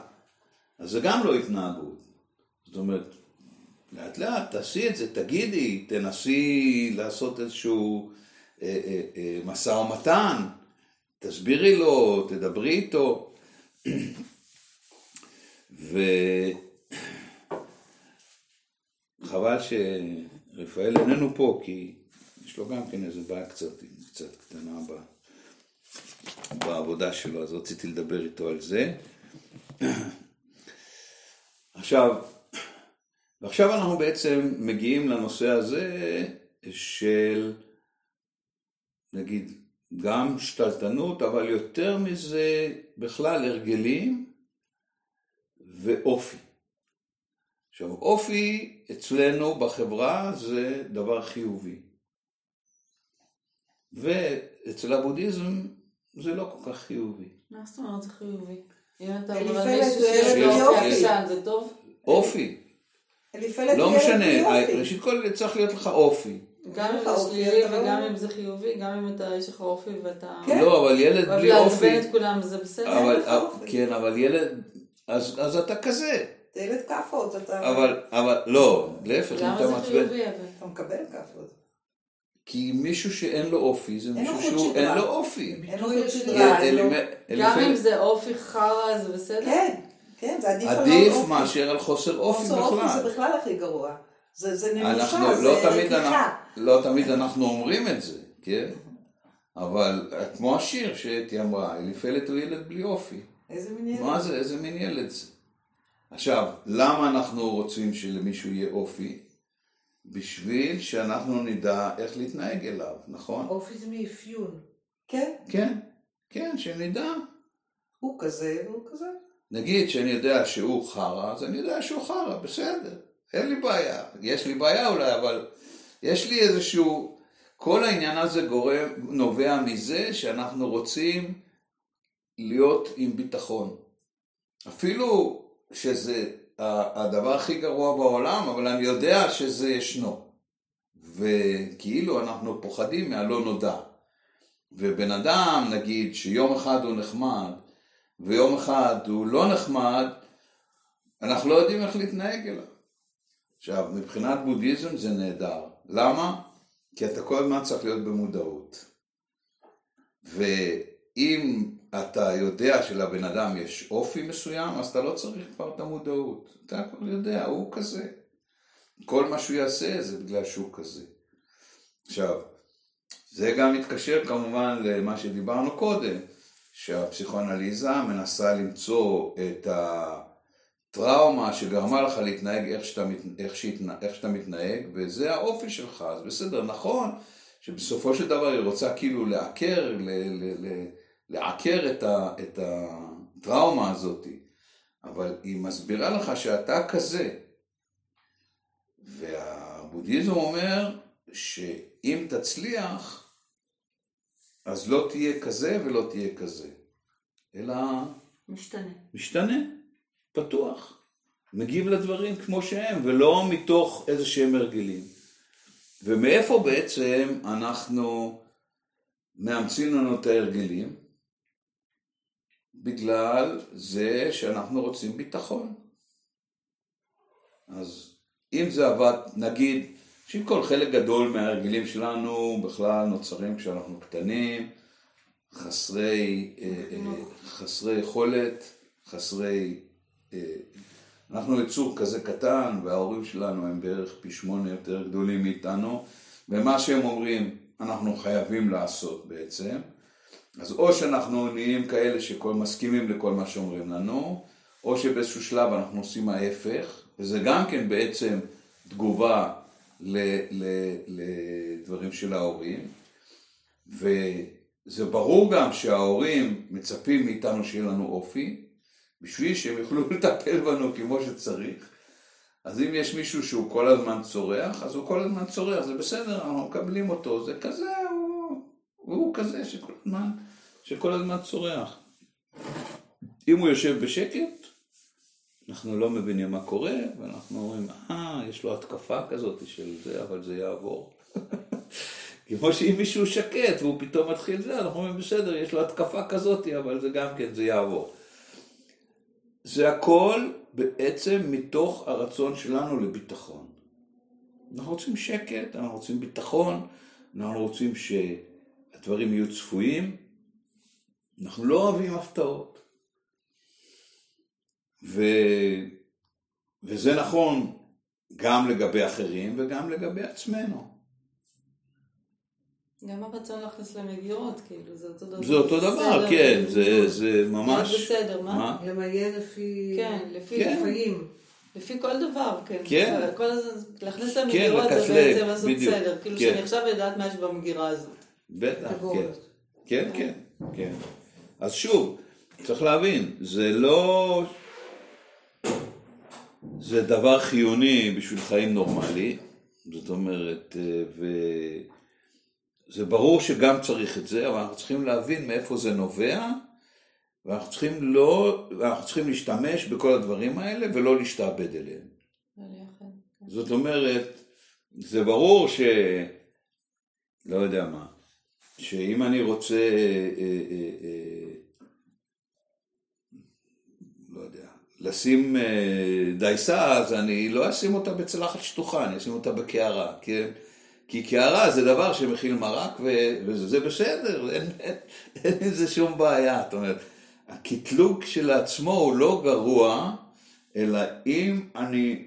אז זה גם לא התנהגות. זאת אומרת, לאט לאט תעשי את זה, תגידי, תנסי לעשות איזשהו אה, אה, אה, משא ומתן, תסבירי לו, תדברי איתו. (clears throat) וחבל (clears throat) שרפאל איננו פה, כי יש לו גם כן איזה בעיה קצת, קצת קטנה ב... בעבודה שלו, אז רציתי לדבר איתו על זה. (clears throat) עכשיו, ועכשיו אנחנו בעצם מגיעים לנושא הזה של, נגיד, גם שתלטנות, אבל יותר מזה בכלל הרגלים ואופי. עכשיו, אופי אצלנו בחברה זה דבר חיובי. ואצל הבודהיזם זה לא כל כך חיובי. מה זאת אומרת זה חיובי? אם אתה אומר מישהו שיש ילד אופי זה טוב? אופי. לא משנה. ראשית כל צריך להיות לך אופי. גם אם זה שלילי לא- וגם אם זה חיובי, גם אם אתה, יש לך אופי ואתה... כן. לא, אבל ילד בלי אופי, את כולם, זה בסדר? אבל. כן, אבל ילד, אז, אז אתה כזה, ילד כאפות, אתה אבל, אבל, לא, להפך, אם למה אתה זה מעצבן, חיובי אבל? אתה מקבל כאפות. כי מישהו שאין לו אופי, זה מישהו שהוא. אין לו אופי. אין לו חוט שדרה. אל- גם אם זה אופי חרא זה בסדר? כן, כן, זה עדיף על עדיף אופי. מאשר על חוסר אופי חוסר אופי בכלל. זה בכלל הכי גרוע. זה נמושה, לא זה תמיד, אנחנו, לקיחה. לא תמיד אנחנו אומרים את זה, כן? אבל כמו השיר שאתי אמרה, אליפלת הוא ילד בלי אופי. איזה מין ילד? מה זה, איזה מין ילד זה? עכשיו, למה אנחנו רוצים שלמישהו יהיה אופי? בשביל שאנחנו נדע איך להתנהג אליו, נכון? אופי זה מאפיון. כן, כן, כן, שנדע. הוא כזה והוא כזה. נגיד שאני יודע שהוא חרא, אז אני יודע שהוא חרא, בסדר, אין לי בעיה. יש לי בעיה אולי, אבל יש לי איזשהו... כל העניין הזה גורם, נובע מזה שאנחנו רוצים להיות עם ביטחון. אפילו שזה הדבר הכי גרוע בעולם, אבל אני יודע שזה ישנו. וכאילו אנחנו פוחדים מהלא נודע. ובן אדם, נגיד, שיום אחד הוא נחמד, ויום אחד הוא לא נחמד, אנחנו לא יודעים איך להתנהג אליו. עכשיו, מבחינת בודהיזם זה נהדר. למה? כי אתה כל הזמן צריך להיות במודעות. ואם אתה יודע שלבן אדם יש אופי מסוים, אז אתה לא צריך כבר את המודעות. אתה כבר יודע, הוא כזה. כל מה שהוא יעשה זה בגלל שהוא כזה. עכשיו, זה גם מתקשר כמובן למה שדיברנו קודם, שהפסיכואנליזה מנסה למצוא את הטראומה שגרמה לך להתנהג איך שאתה, מת- איך שהתנה- איך שאתה מתנהג, וזה האופי שלך, אז בסדר, נכון שבסופו של דבר היא רוצה כאילו לעקר, ל- ל- ל- לעקר את, ה, את הטראומה הזאת, אבל היא מסבירה לך שאתה כזה, והבודהיזם אומר שאם תצליח, אז לא תהיה כזה ולא תהיה כזה, אלא משתנה. משתנה, פתוח. מגיב לדברים כמו שהם, ולא מתוך איזה שהם הרגלים. ומאיפה בעצם אנחנו מאמצים לנו את ההרגלים? בגלל זה שאנחנו רוצים ביטחון. אז אם זה עבד, נגיד, שעם כל חלק גדול מההרגלים שלנו בכלל נוצרים כשאנחנו קטנים, חסרי, אה, אה, חסרי יכולת, חסרי... אה, אנחנו יצור כזה קטן וההורים שלנו הם בערך פי שמונה יותר גדולים מאיתנו ומה שהם אומרים אנחנו חייבים לעשות בעצם אז או שאנחנו נהיים כאלה שמסכימים לכל מה שאומרים לנו או שבאיזשהו שלב אנחנו עושים ההפך וזה גם כן בעצם תגובה לדברים של ההורים וזה ברור גם שההורים מצפים מאיתנו שיהיה לנו אופי בשביל שהם יוכלו (laughs) לטפל בנו כמו שצריך. אז אם יש מישהו שהוא כל הזמן צורח, אז הוא כל הזמן צורח, זה בסדר, אנחנו מקבלים אותו, זה כזה, הוא, הוא כזה שכל הזמן, שכל הזמן צורח. אם הוא יושב בשקט, אנחנו לא מבינים מה קורה, ואנחנו אומרים, אה, יש לו התקפה כזאת של זה, אבל זה יעבור. (laughs) כמו שאם מישהו שקט והוא פתאום מתחיל זה, אנחנו אומרים, בסדר, יש לו התקפה כזאת, אבל זה גם כן, זה יעבור. זה הכל בעצם מתוך הרצון שלנו לביטחון. אנחנו רוצים שקט, אנחנו רוצים ביטחון, אנחנו רוצים שהדברים יהיו צפויים, אנחנו לא אוהבים הפתעות. ו... וזה נכון גם לגבי אחרים וגם לגבי עצמנו. גם הרצון להכניס למגירות, כאילו, זה אותו דבר. זה אותו דבר, כן, זה, זה ממש... זה בסדר, מה? מה? למיין לפי... כן, לפי כן. לפעים. לפי כל דבר, כן. כן. כל הזמן, להכניס למגירות זה לקטלג, בעצם לעשות. סדר. כאילו כן. שאני עכשיו יודעת מה יש במגירה הזאת. בטח, כן. קטגוריות. כן, כן, כן. אז שוב, צריך להבין, זה לא... זה דבר חיוני בשביל חיים נורמלי, זאת אומרת, אה, וזה ברור שגם צריך את זה, אבל אנחנו צריכים להבין מאיפה זה נובע, ואנחנו צריכים לא, ואנחנו צריכים להשתמש בכל הדברים האלה ולא להשתעבד אליהם. כן. זאת אומרת, זה ברור ש... לא יודע מה, שאם אני רוצה, אה, אה, אה, לא יודע, לשים אה, דייסה, אז אני לא אשים אותה בצלחת שטוחה, אני אשים אותה בקערה, כן? כי קערה זה דבר שמכיל מרק ו- וזה בסדר, (laughs) אין, אין, אין עם זה שום בעיה. זאת אומרת, הקטלוג כשלעצמו הוא לא גרוע, אלא אם אני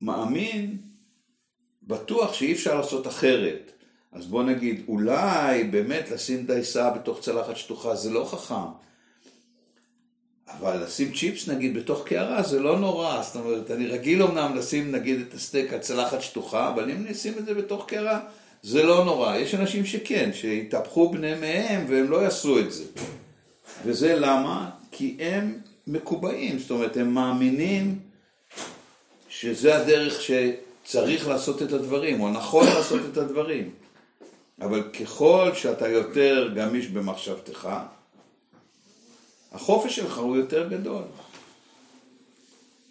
מאמין, בטוח שאי אפשר לעשות אחרת. אז בוא נגיד, אולי באמת לשים דייסה בתוך צלחת שטוחה זה לא חכם. אבל לשים צ'יפס נגיד בתוך קערה זה לא נורא, זאת אומרת, אני רגיל אמנם לשים נגיד את הסטייק על צלחת שטוחה, אבל אם נשים את זה בתוך קערה זה לא נורא. יש אנשים שכן, שהתהפכו בני מהם והם לא יעשו את זה. וזה למה? כי הם מקובעים, זאת אומרת, הם מאמינים שזה הדרך שצריך לעשות את הדברים, או נכון לעשות את הדברים. אבל ככל שאתה יותר גמיש במחשבתך, החופש שלך הוא יותר גדול.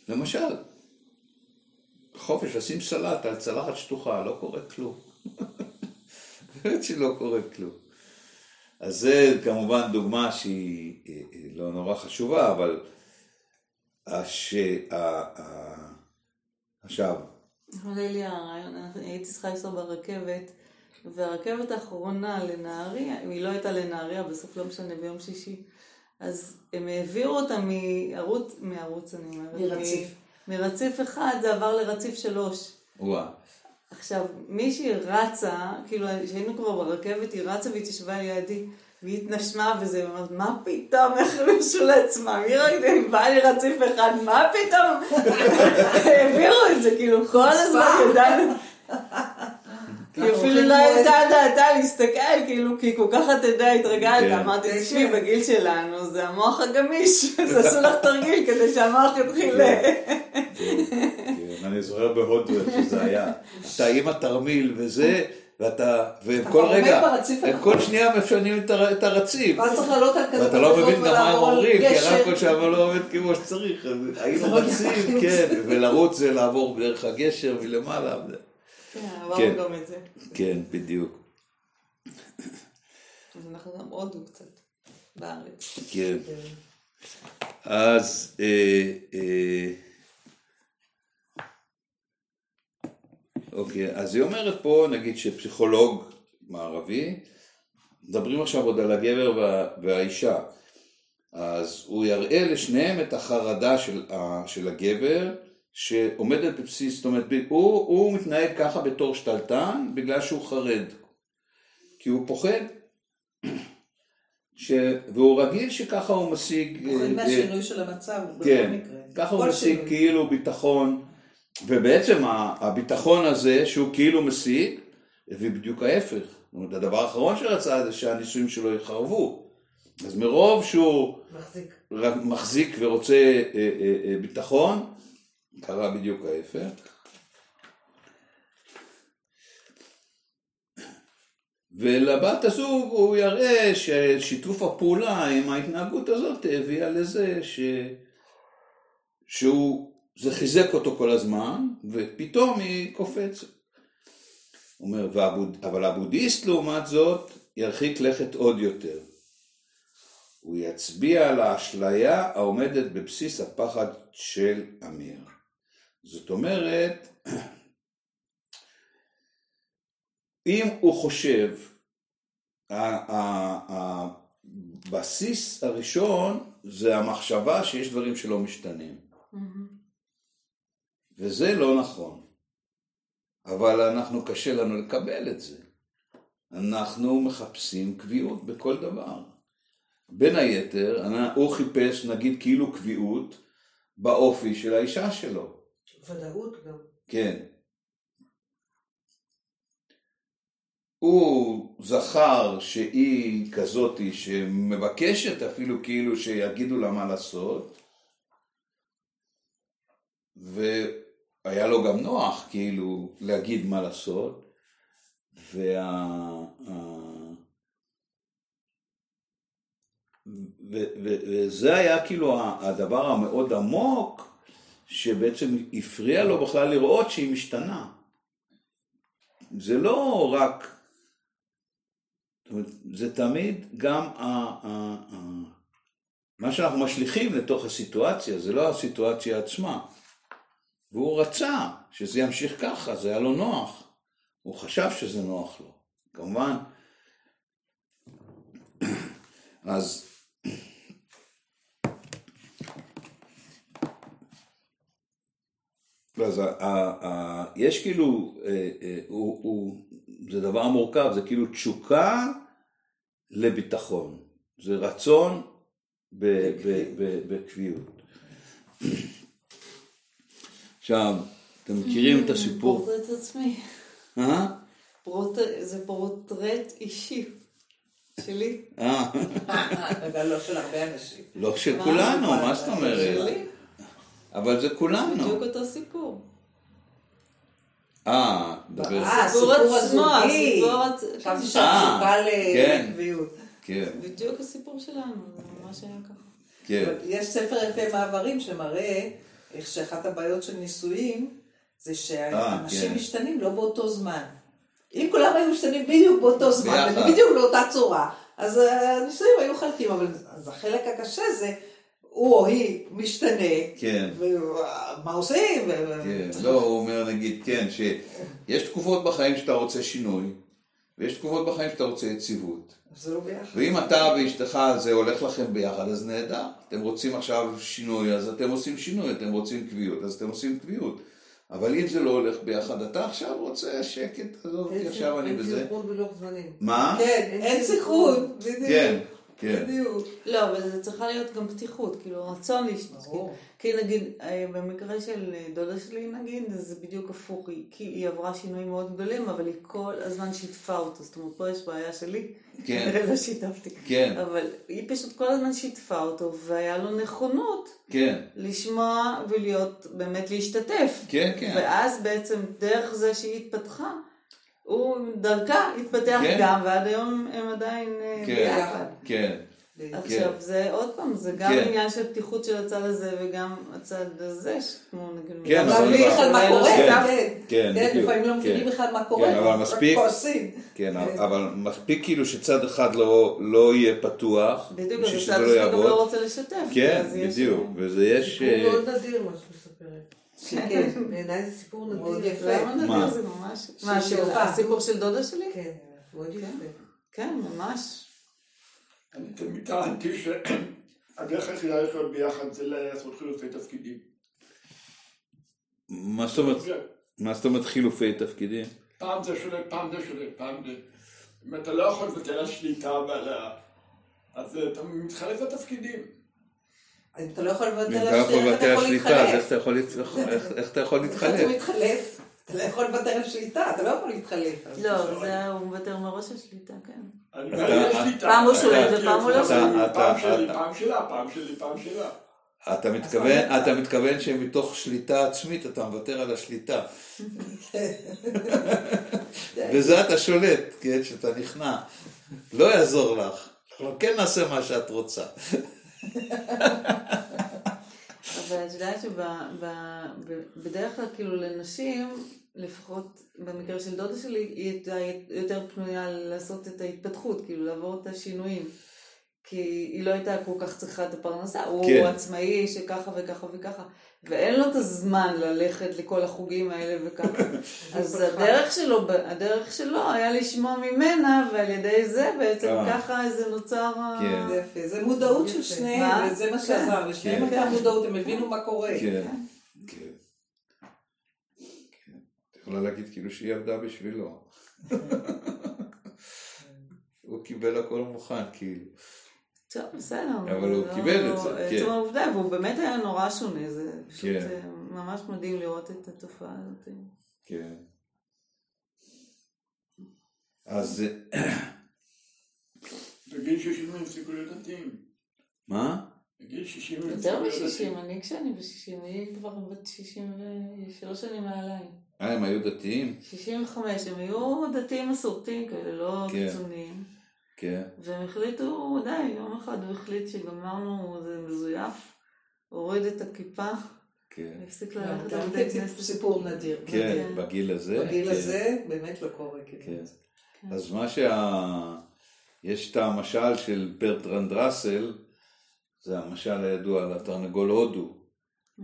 למשל, חופש לשים סלט על צלחת שטוחה, לא קורה כלום. (laughs) באמת שלא קורה כלום. אז זה כמובן דוגמה שהיא אה, אה, לא נורא חשובה, אבל הש... ה- ה- עכשיו, עולה לי הרעיון, הייתי צריכה לנסוע ברכבת, והרכבת האחרונה לנהריה, היא לא הייתה לנהריה, בסוף לא משנה, ביום שישי, אז הם העבירו אותה מערוץ, מערוץ אני אומרת, מרציף. מ- מרציף אחד, זה עבר לרציף שלוש. וואה, עכשיו, מישהי רצה, כאילו, כשהיינו כבר ברכבת, היא רצה והתיישבה לידי, והיא התנשמה וזה, היא אומרת, מה פתאום, איך הם הרשו לעצמם? היא רק באה לי רציף אחד, מה פתאום? (laughs) העבירו את זה, כאילו, כל הזמן ידענו. היא אפילו לא הייתה דעתה להסתכל, כאילו, כי כל כך, אתה יודע, התרגלת, כן. אמרתי, תשמעי, בגיל שלנו, זה המוח הגמיש, (laughs) אז עשו לך תרגיל כדי שהמוח יתחיל... כן, אני זוכר בהודו איך שזה היה. אתה עם התרמיל וזה, ואתה, והם אתה כל כבר רגע, עומד הם. כל שנייה משנים את הר- את הרציף. ואז צריך לעלות על כזה ואתה לא מבין גם מה הם אומרים, כי. הרמקול שם לא עובד כמו שצריך, היינו לא רצים. כן, ולרוץ זה לעבור דרך הגשר מלמעלה. כן, כן. עברנו גם את זה. כן, בדיוק. אז אנחנו גם הודו קצת בארץ. כן. אז, אה, אה, אוקיי, אז היא אומרת פה, נגיד שפסיכולוג מערבי, מדברים עכשיו עוד על הגבר וה, והאישה, אז הוא יראה לשניהם את החרדה של, ה- של הגבר, שעומדת בבסיס, זאת אומרת, הוא, הוא מתנהג ככה בתור שתלטן, בגלל שהוא חרד, כי הוא פוחד. ש... והוא רגיל שככה הוא משיג... פוחד אה, אה, מהשינוי של המצב, בכל כן, מקרה. ככה הוא משיג שינוי. כאילו ביטחון, ובעצם הביטחון הזה שהוא כאילו משיג, הביא בדיוק ההפך. זאת אומרת, הדבר האחרון שרצה זה שהנישואים שלו יחרבו. אז מרוב שהוא מחזיק. מחזיק ורוצה אה, אה, אה, ביטחון, קרה בדיוק ההפך. ולבת הזוג הוא יראה ששיתוף הפעולה עם ההתנהגות הזאת הביאה לזה ש... שהוא, זה חיזק אותו כל הזמן, ופתאום היא קופצת. אומר, והבוד... אבל הבודהיסט לעומת זאת ירחיק לכת עוד יותר. הוא יצביע על האשליה העומדת בבסיס הפחד של אמיר. זאת אומרת, אם הוא חושב, הבסיס הראשון זה המחשבה שיש דברים שלא משתנים. וזה לא נכון. אבל אנחנו, קשה לנו לקבל את זה. אנחנו מחפשים קביעות בכל דבר. בין היתר, הוא חיפש נגיד כאילו קביעות באופי של האישה שלו. ודאות גם. כן. הוא זכר שהיא כזאתי שמבקשת אפילו כאילו שיגידו לה מה לעשות, והיה לו גם נוח כאילו להגיד מה לעשות, וה... וזה היה כאילו הדבר המאוד עמוק שבעצם הפריע לו בכלל לראות שהיא משתנה. זה לא רק, זה תמיד גם ה, ה, ה, מה שאנחנו משליכים לתוך הסיטואציה, זה לא הסיטואציה עצמה. והוא רצה שזה ימשיך ככה, זה היה לו נוח. הוא חשב שזה נוח לו. כמובן, אז אז ה- ה- ה- יש כאילו, אה, אה, הוא, הוא, זה דבר מורכב, זה כאילו תשוקה לביטחון, זה רצון ב- ב- ב- בקביעות. עכשיו, אתם מכירים את הסיפור? פורטרט עצמי. אה? פרוט... זה פורטרט אישי שלי. אה, אבל לא של הרבה אנשים. לא של כולנו, מה? מה זאת אומרת? שלי. אבל זה כולנו. בדיוק אותו סיפור. אה, דבר. אה, הסיפור הסיפור עצמו. הסיפור חשבתי אה, שהתשוקה כן. כן, בדיוק הסיפור שלנו, זה ממש היה ככה. כן. יש ספר יפה מעברים שמראה איך שאחת הבעיות של נישואים זה אה, שאנשים כן. משתנים לא באותו זמן. אם כולם היו משתנים בדיוק באותו זמן, ביחד. בדיוק באותה צורה, אז הנישואים היו חלקים, אבל אז החלק הקשה זה הוא או היא משתנה, כן. ומה עושים? כן, לא, הוא אומר נגיד, כן, שיש תקופות בחיים שאתה רוצה שינוי, ויש תקופות בחיים שאתה רוצה יציבות. זה לא ביחד. ואם אתה ואשתך זה הולך לכם ביחד, אז נהדר. אתם רוצים עכשיו שינוי, אז אתם עושים שינוי, אתם רוצים קביעות, אז אתם עושים קביעות. אבל אם זה לא הולך ביחד, אתה עכשיו רוצה שקט, עזוב אותי, עכשיו אני אין בזה. סנכרון בלוח זמנים. מה? כן, אין סנכרון. כן, כן. בדיוק. לא, אבל זה צריכה להיות גם פתיחות, כאילו רצון להשתתף. ברור. כי נגיד, אה, במקרה של דודה שלי נגיד, אז זה בדיוק הפוך, היא, כי היא עברה שינויים מאוד גדולים, אבל היא כל הזמן שיתפה אותו, זאת אומרת, פה יש בעיה שלי, כן. כנראה (laughs) לא שיתפתי. כן. אבל היא פשוט כל הזמן שיתפה אותו, והיה לו נכונות כן, לשמוע ולהיות, באמת להשתתף. כן, כן. ואז בעצם, דרך זה שהיא התפתחה, הוא דרכה התפתח כן. גם, ועד היום הם עדיין אה, כן, ביחד. כן, עכשיו, זה עוד פעם, זה גם כן. עניין של פתיחות של הצד הזה וגם הצד הזה, כמו נגיד... כן, אבל- להבין בכלל מה לא קורה. כן, כן, כן, בדיוק, לפעמים לא מבינים כן. בכלל מה קורה, כן, אבל מספיק-. כן, אבל מספיק כאילו שצד אחד לא, לא יהיה פתוח, בדיוק, שזה הצד לא גם. לא רוצה לשתף. כן, בדיוק, וזה יש... סיפור אה, מאוד נדיר מה שאת מספרת. כן, (laughs) בעיניי זה סיפור מאוד נדיר. יפה. למה מה? נדיר זה ממש... מה, של שותפה. הסיפור של דודה שלי? כן, מאוד יפה. כן, ממש. אני תמיד טענתי שהדרך היחידה לחיות ביחד זה לעשות חילופי תפקידים. מה זאת אומרת, מה זאת אומרת חילופי תפקידים? פעם זה שולט, פעם זה שולט, פעם זה... אם אתה לא יכול לוותר על שליטה ועל ה... אז אתה מתחלף בתפקידים. אם אתה לא יכול אם לוותר אתה לא יכול לוותר על יכול שליטה, אז איך להתחלף. אתה יכול להת- (laughs) איך- אתה יכול איך אתה להתחלף? מתחלף? אתה לא יכול לוותר על שליטה, אתה לא יכול להתחלף. לא, זה הוא מוותר מראש על שליטה, כן. פעם הוא אתה- שולט אתה- ופעם הוא לא שולט. פעם שלה, פעם שלי, פעם שלה. אתה מתכוון, אתה מתכוון שמתוך שליטה עצמית אתה מוותר על השליטה. (laughs) בזה אתה שולט, כן, שאתה נכנע. לא יעזור לך. אנחנו כן נעשה מה שאת רוצה. אבל את יודעת שבדרך כלל, כאילו, לנשים, לפחות במקרה של דודה שלי, היא הייתה יותר פנויה לעשות את ההתפתחות, כאילו, לעבור את השינויים. כי היא לא הייתה כל כך צריכה את הפרנסה, הוא כן. עצמאי שככה וככה וככה, ואין לו את הזמן ללכת לכל החוגים האלה וככה. (laughs) אז הדרך שלו, הדרך שלו היה לשמוע ממנה, ועל ידי זה בעצם אה. ככה זה נוצר... כן. זה יפה, זה מודעות של. שניהם? וזה מה כן. שעזר, לשניהם כן. הייתה מודעות, הם הבינו מה קורה. כן, כן. כן. את יכולה להגיד כאילו שהיא עבדה בשבילו. הוא קיבל הכל מוכן, כאילו. טוב, בסדר. אבל הוא לא- קיבל את זה, עצם כן. העובדה, והוא באמת היה נורא שונה, זה פשוט כן. אה, ממש מדהים לראות את התופעה הזאת. כן. אז אה, (clears throat) בגיל 60 הם הפסיקו להיות דתיים. מה? בגיל 60 הם יותר הפסיקו להיות מ-60, דתיים. אני כשאני ב-60, היא כבר בת 63 שנים מעליי. אה, הם היו דתיים? 65, הם היו דתיים מסורתיים כאלה, לא כן. קיצוניים. כן. והם החליטו, די, יום אחד הוא החליט שגמרנו, זה מזויף, הוריד את הכיפה, כן. הפסיק גם ללכת לבתי כן כנסת. סיפור נדיר. כן, כן. בגיל הזה. בגיל כן. הזה באמת לא קורה. כן. כאילו. אז מה שה... יש את המשל של ברטרנד ראסל, זה המשל הידוע על התרנגול הודו, Mm.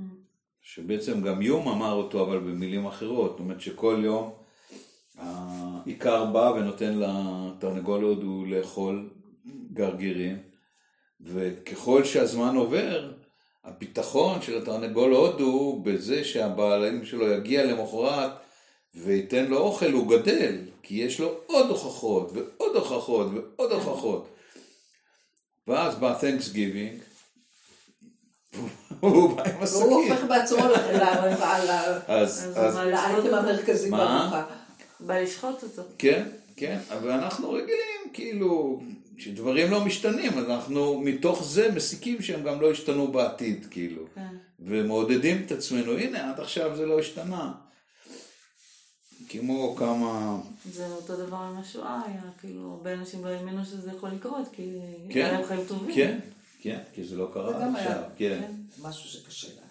שבעצם גם יום אמר אותו אבל במילים אחרות, זאת אומרת שכל יום העיקר בא ונותן לתרנגול הודו לאכול גרגירים, וככל שהזמן עובר, הביטחון של התרנגול הודו בזה שהבעלים שלו יגיע למחרת וייתן לו אוכל, הוא גדל, כי יש לו עוד הוכחות ועוד הוכחות ועוד הוכחות. ואז בא Thanksgiving, הוא בא עם הסכין. הופך בעצמו לאייטם המרכזי? בא לשחוט אותו. כן, כן, אבל אנחנו רגילים, כאילו, כשדברים לא משתנים, אז אנחנו מתוך זה מסיקים שהם גם לא ישתנו בעתיד, כאילו. כן. ומעודדים את עצמנו, הנה, עד עכשיו זה לא השתנה. כמו כמה... זה אותו דבר עם השואה היה, כאילו, הרבה אנשים לא האמינו שזה יכול לקרות, כי כן, היה להם חיים טובים. כן, כן, כי זה לא קרה עכשיו, היה. כן, משהו שקשה לה.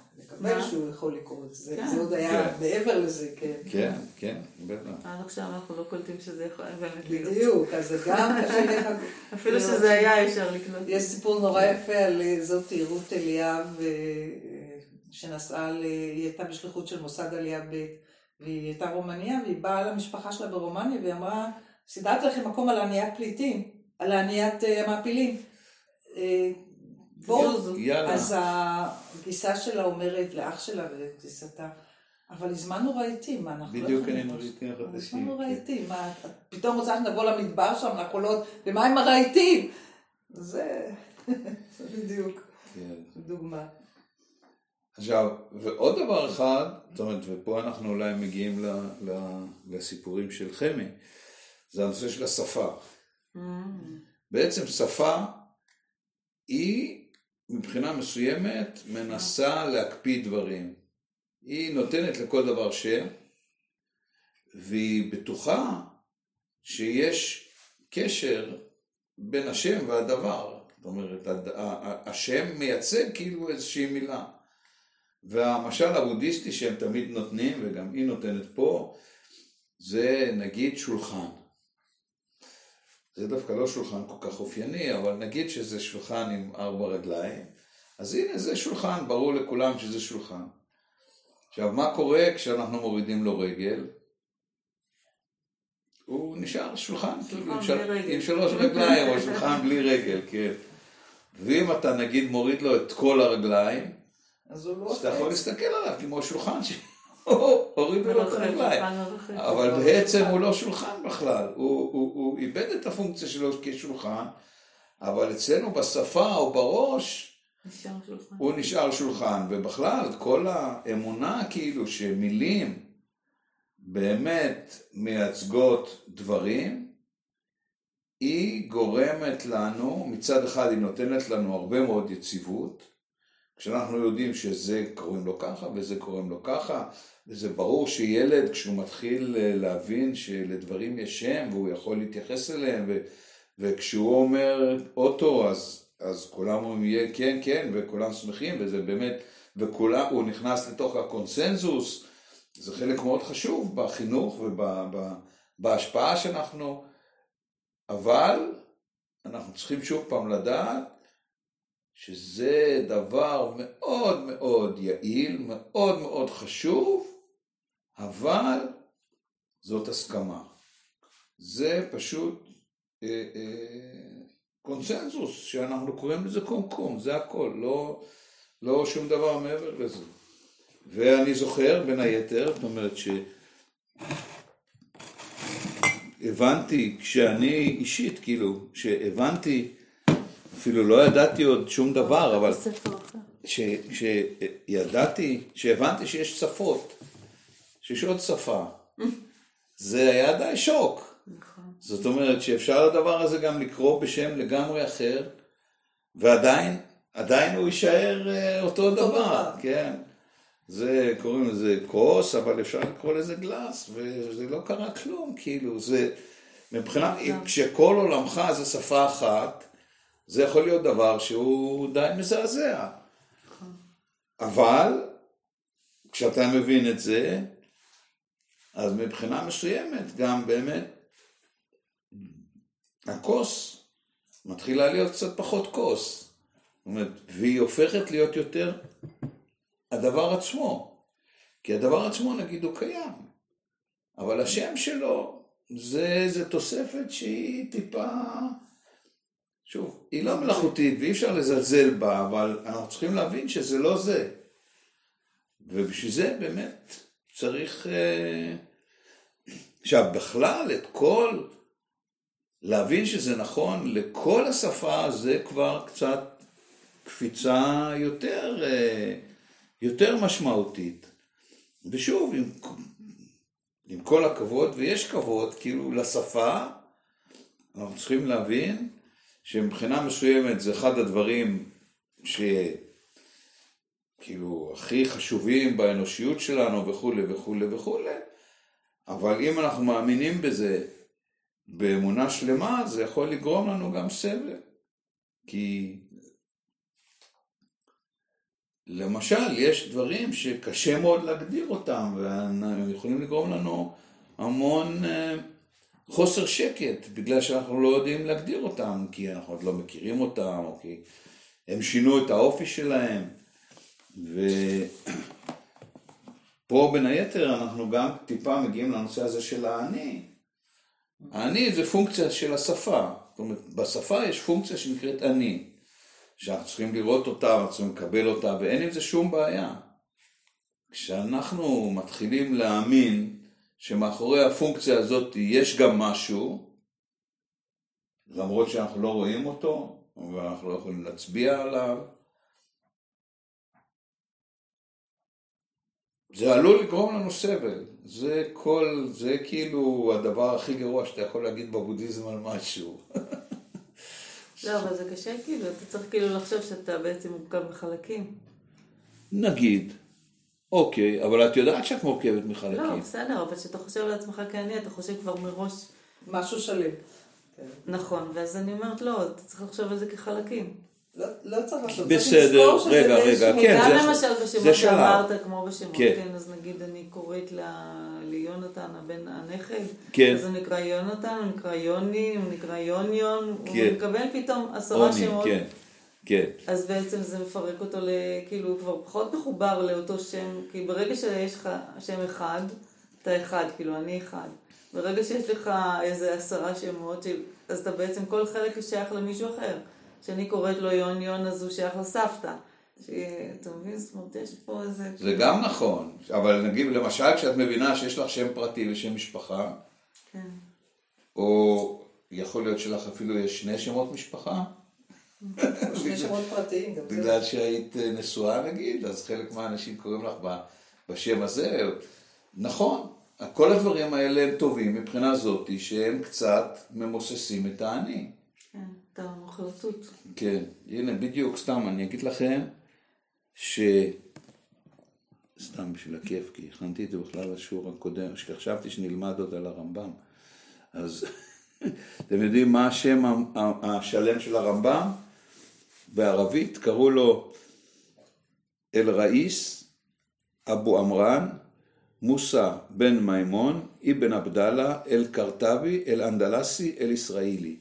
שהוא יכול לקרות. זה כן. זה עוד היה כן. מעבר לזה, כן. כן, כן, בטח. עד עכשיו אנחנו לא קולטים שזה יכול באמת להיות. בדיוק, אז זה גם קשה. אפילו שזה היה אפשר לקנות. יש סיפור נורא יפה על אה, זאתי רות אליאב, אה, שנסעה, היא הייתה בשליחות של מוסד עלייה ב', והיא הייתה רומניה, והיא באה למשפחה שלה ברומניה, והיא אמרה, סידרתי לכם מקום על עניית פליטים, על עניית אה, המעפילים. בואו. יאללה. אז הגיסה שלה אומרת לאח שלה ולגיסתה, אבל הזמנו רהיטים, מה אנחנו לא בדיוק יכולים היינו לעשות?" רהיטים חדשים, הזמנו כן. רהיטים, מה, את פתאום רוצה שנבוא למדבר שם, לחולות, ומה עם הרהיטים? זה (laughs) זה בדיוק כן. דוגמה. עכשיו, ועוד דבר אחד, זאת אומרת, ופה אנחנו אולי מגיעים ל, ל, לסיפורים של חמי, זה הנושא של השפה. Mm. בעצם שפה היא מבחינה מסוימת מנסה להקפיא דברים. היא נותנת לכל דבר שם, והיא בטוחה שיש קשר בין השם והדבר. זאת אומרת, השם מייצג כאילו איזושהי מילה. והמשל הבודהיסטי שהם תמיד נותנים, וגם היא נותנת פה, זה נגיד שולחן. זה דווקא לא שולחן כל כך אופייני, אבל נגיד שזה שולחן עם ארבע רגליים, אז הנה זה שולחן, ברור לכולם שזה שולחן. עכשיו, מה קורה כשאנחנו מורידים לו רגל? הוא נשאר שולחן, כאילו, עם, בלי של... עם שלוש רגליים, או שולחן בלי רגל, כן. ואם אתה נגיד מוריד לו את כל הרגליים, אז הוא לא אז אתה יכול. להסתכל עליו כמו שולחן שהורידו לו את הרגליים. אבל בעצם הוא לא שולחן בכלל, הוא, איבד את הפונקציה שלו כשולחן, אבל אצלנו בשפה או בראש. הוא נשאר שולחן, ובכלל כל האמונה כאילו שמילים באמת מייצגות דברים, היא גורמת לנו, מצד אחד היא נותנת לנו הרבה מאוד יציבות, כשאנחנו יודעים שזה קוראים לו ככה וזה קוראים לו ככה, וזה ברור שילד כשהוא מתחיל אה, להבין שלדברים יש שם והוא יכול להתייחס אליהם, ו, וכשהוא אומר אוטו אז, אז כולם אומרים יהיה כן כן וכולם שמחים וזה באמת, וכולם, הוא נכנס לתוך הקונסנזוס, זה חלק מאוד חשוב בחינוך ובהשפעה שאנחנו, אבל אנחנו צריכים שוב פעם לדעת שזה דבר מאוד מאוד יעיל, מאוד מאוד חשוב, אבל זאת הסכמה. זה פשוט אה, אה, קונסנזוס, שאנחנו קוראים לזה קומקום, זה הכל, לא, לא שום דבר מעבר לזה. ואני זוכר, בין היתר, זאת אומרת שהבנתי, כשאני אישית, כאילו, שהבנתי, אפילו לא ידעתי עוד שום דבר, אבל. כשידעתי, שהבנתי שיש שפות, שיש עוד שפה, זה היה די שוק. נכון. זאת אומרת שאפשר לדבר הזה גם לקרוא בשם לגמרי אחר, ועדיין, עדיין הוא יישאר אה, אותו דבר. כן. זה, קוראים לזה כוס, אבל אפשר לקרוא לזה גלס, וזה לא קרה כלום, כאילו, זה, מבחינת, אם- כשכל עולמך זה שפה אחת, זה יכול להיות דבר שהוא די מזעזע. אבל, כשאתה מבין את זה, אז מבחינה מסוימת גם באמת הכוס מתחילה להיות קצת פחות כוס. זאת אומרת, והיא הופכת להיות יותר הדבר עצמו. כי הדבר עצמו נגיד הוא קיים, אבל השם שלו זה איזה תוספת שהיא טיפה, שוב, היא לא מלאכותית ואי אפשר לזלזל בה, אבל אנחנו צריכים להבין שזה לא זה. ובשביל זה באמת צריך... אה, עכשיו, בכלל, את כל... להבין שזה נכון לכל השפה זה כבר קצת קפיצה יותר, אה, יותר משמעותית. ושוב, עם, עם כל הכבוד, ויש כבוד כאילו לשפה, אנחנו צריכים להבין שמבחינה מסוימת זה אחד הדברים שכאילו הכי חשובים באנושיות שלנו וכולי וכולי וכולי, אבל אם אנחנו מאמינים בזה באמונה שלמה, זה יכול לגרום לנו גם סבל. כי למשל, יש דברים שקשה מאוד להגדיר אותם, והם יכולים לגרום לנו המון אה, חוסר שקט, בגלל שאנחנו לא יודעים להגדיר אותם, כי אנחנו עוד לא מכירים אותם, או כי הם שינו את האופי שלהם. ופה בין היתר אנחנו גם טיפה מגיעים לנושא הזה של האני. האני זה פונקציה של השפה. זאת אומרת, בשפה יש פונקציה שנקראת אני. שאנחנו צריכים לראות אותה, אנחנו צריכים לקבל אותה, ואין עם זה שום בעיה. כשאנחנו מתחילים להאמין שמאחורי הפונקציה הזאת יש גם משהו, למרות שאנחנו לא רואים אותו, ואנחנו לא יכולים להצביע עליו, זה עלול לגרום לנו סבל. זה כל, זה כאילו הדבר הכי גרוע שאתה יכול להגיד בבודהיזם על משהו. (laughs) לא, אבל זה קשה כאילו, אתה צריך כאילו לחשוב שאתה בעצם מורכב מחלקים. נגיד, אוקיי, אבל את יודעת שאת מורכבת מחלקים. לא, בסדר, אבל כשאתה חושב על עצמך כעני, אתה חושב כבר מראש משהו שלם. כן. נכון, ואז אני אומרת, לא, אתה צריך לחשוב על זה כחלקים. לא, לא צריך לעשות, בסדר, צריך לזכור שזה רגע, רגע, כן, גם זה- למשל זה בשמות. שאמרת, כמו בשמות, כן. כן, אז נגיד אני קוראת ל- ליונתן, הבן הנכד, כן. אז הוא נקרא יונתן, הוא נקרא יוני, הוא נקרא יוניון, הוא כן. מקבל פתאום עשרה שמות. כן, כן. אז בעצם זה מפרק אותו ל... כאילו, הוא כבר פחות מחובר לאותו שם, כי ברגע שיש לך שם אחד, אתה אחד, כאילו, אני אחד. ברגע שיש לך איזה עשרה שמות. אז אתה בעצם, כל חלק שייך למישהו אחר. כשאני קוראת לו יון יון, אז הוא שייך לסבתא. אתה מבין? זאת אומרת, יש פה איזה... זה גם נכון, אבל נגיד למשל כשאת מבינה שיש לך שם פרטי ושם משפחה, כן. או יכול להיות שלך אפילו יש שני שמות משפחה, שני שמות פרטיים. בגלל שהיית אה, נשואה נגיד, אז חלק מהאנשים קוראים לך בשם הזה. נכון, כל הדברים האלה הם טובים מבחינה זאתי שהם קצת ממוססים את האני. כן, את המוחלטות. כן, הנה בדיוק, סתם אני אגיד לכם ש... סתם בשביל הכיף, כי הכנתי את זה בכלל לשיעור הקודם, שחשבתי שנלמד עוד על הרמב"ם. אז (laughs) אתם יודעים מה השם השלם של הרמב"ם? בערבית קראו לו אל-ראיס אבו עמרן מוסא בן מימון אבן עבדאללה אל-קרטבי אל-אנדלסי אל-ישראלי.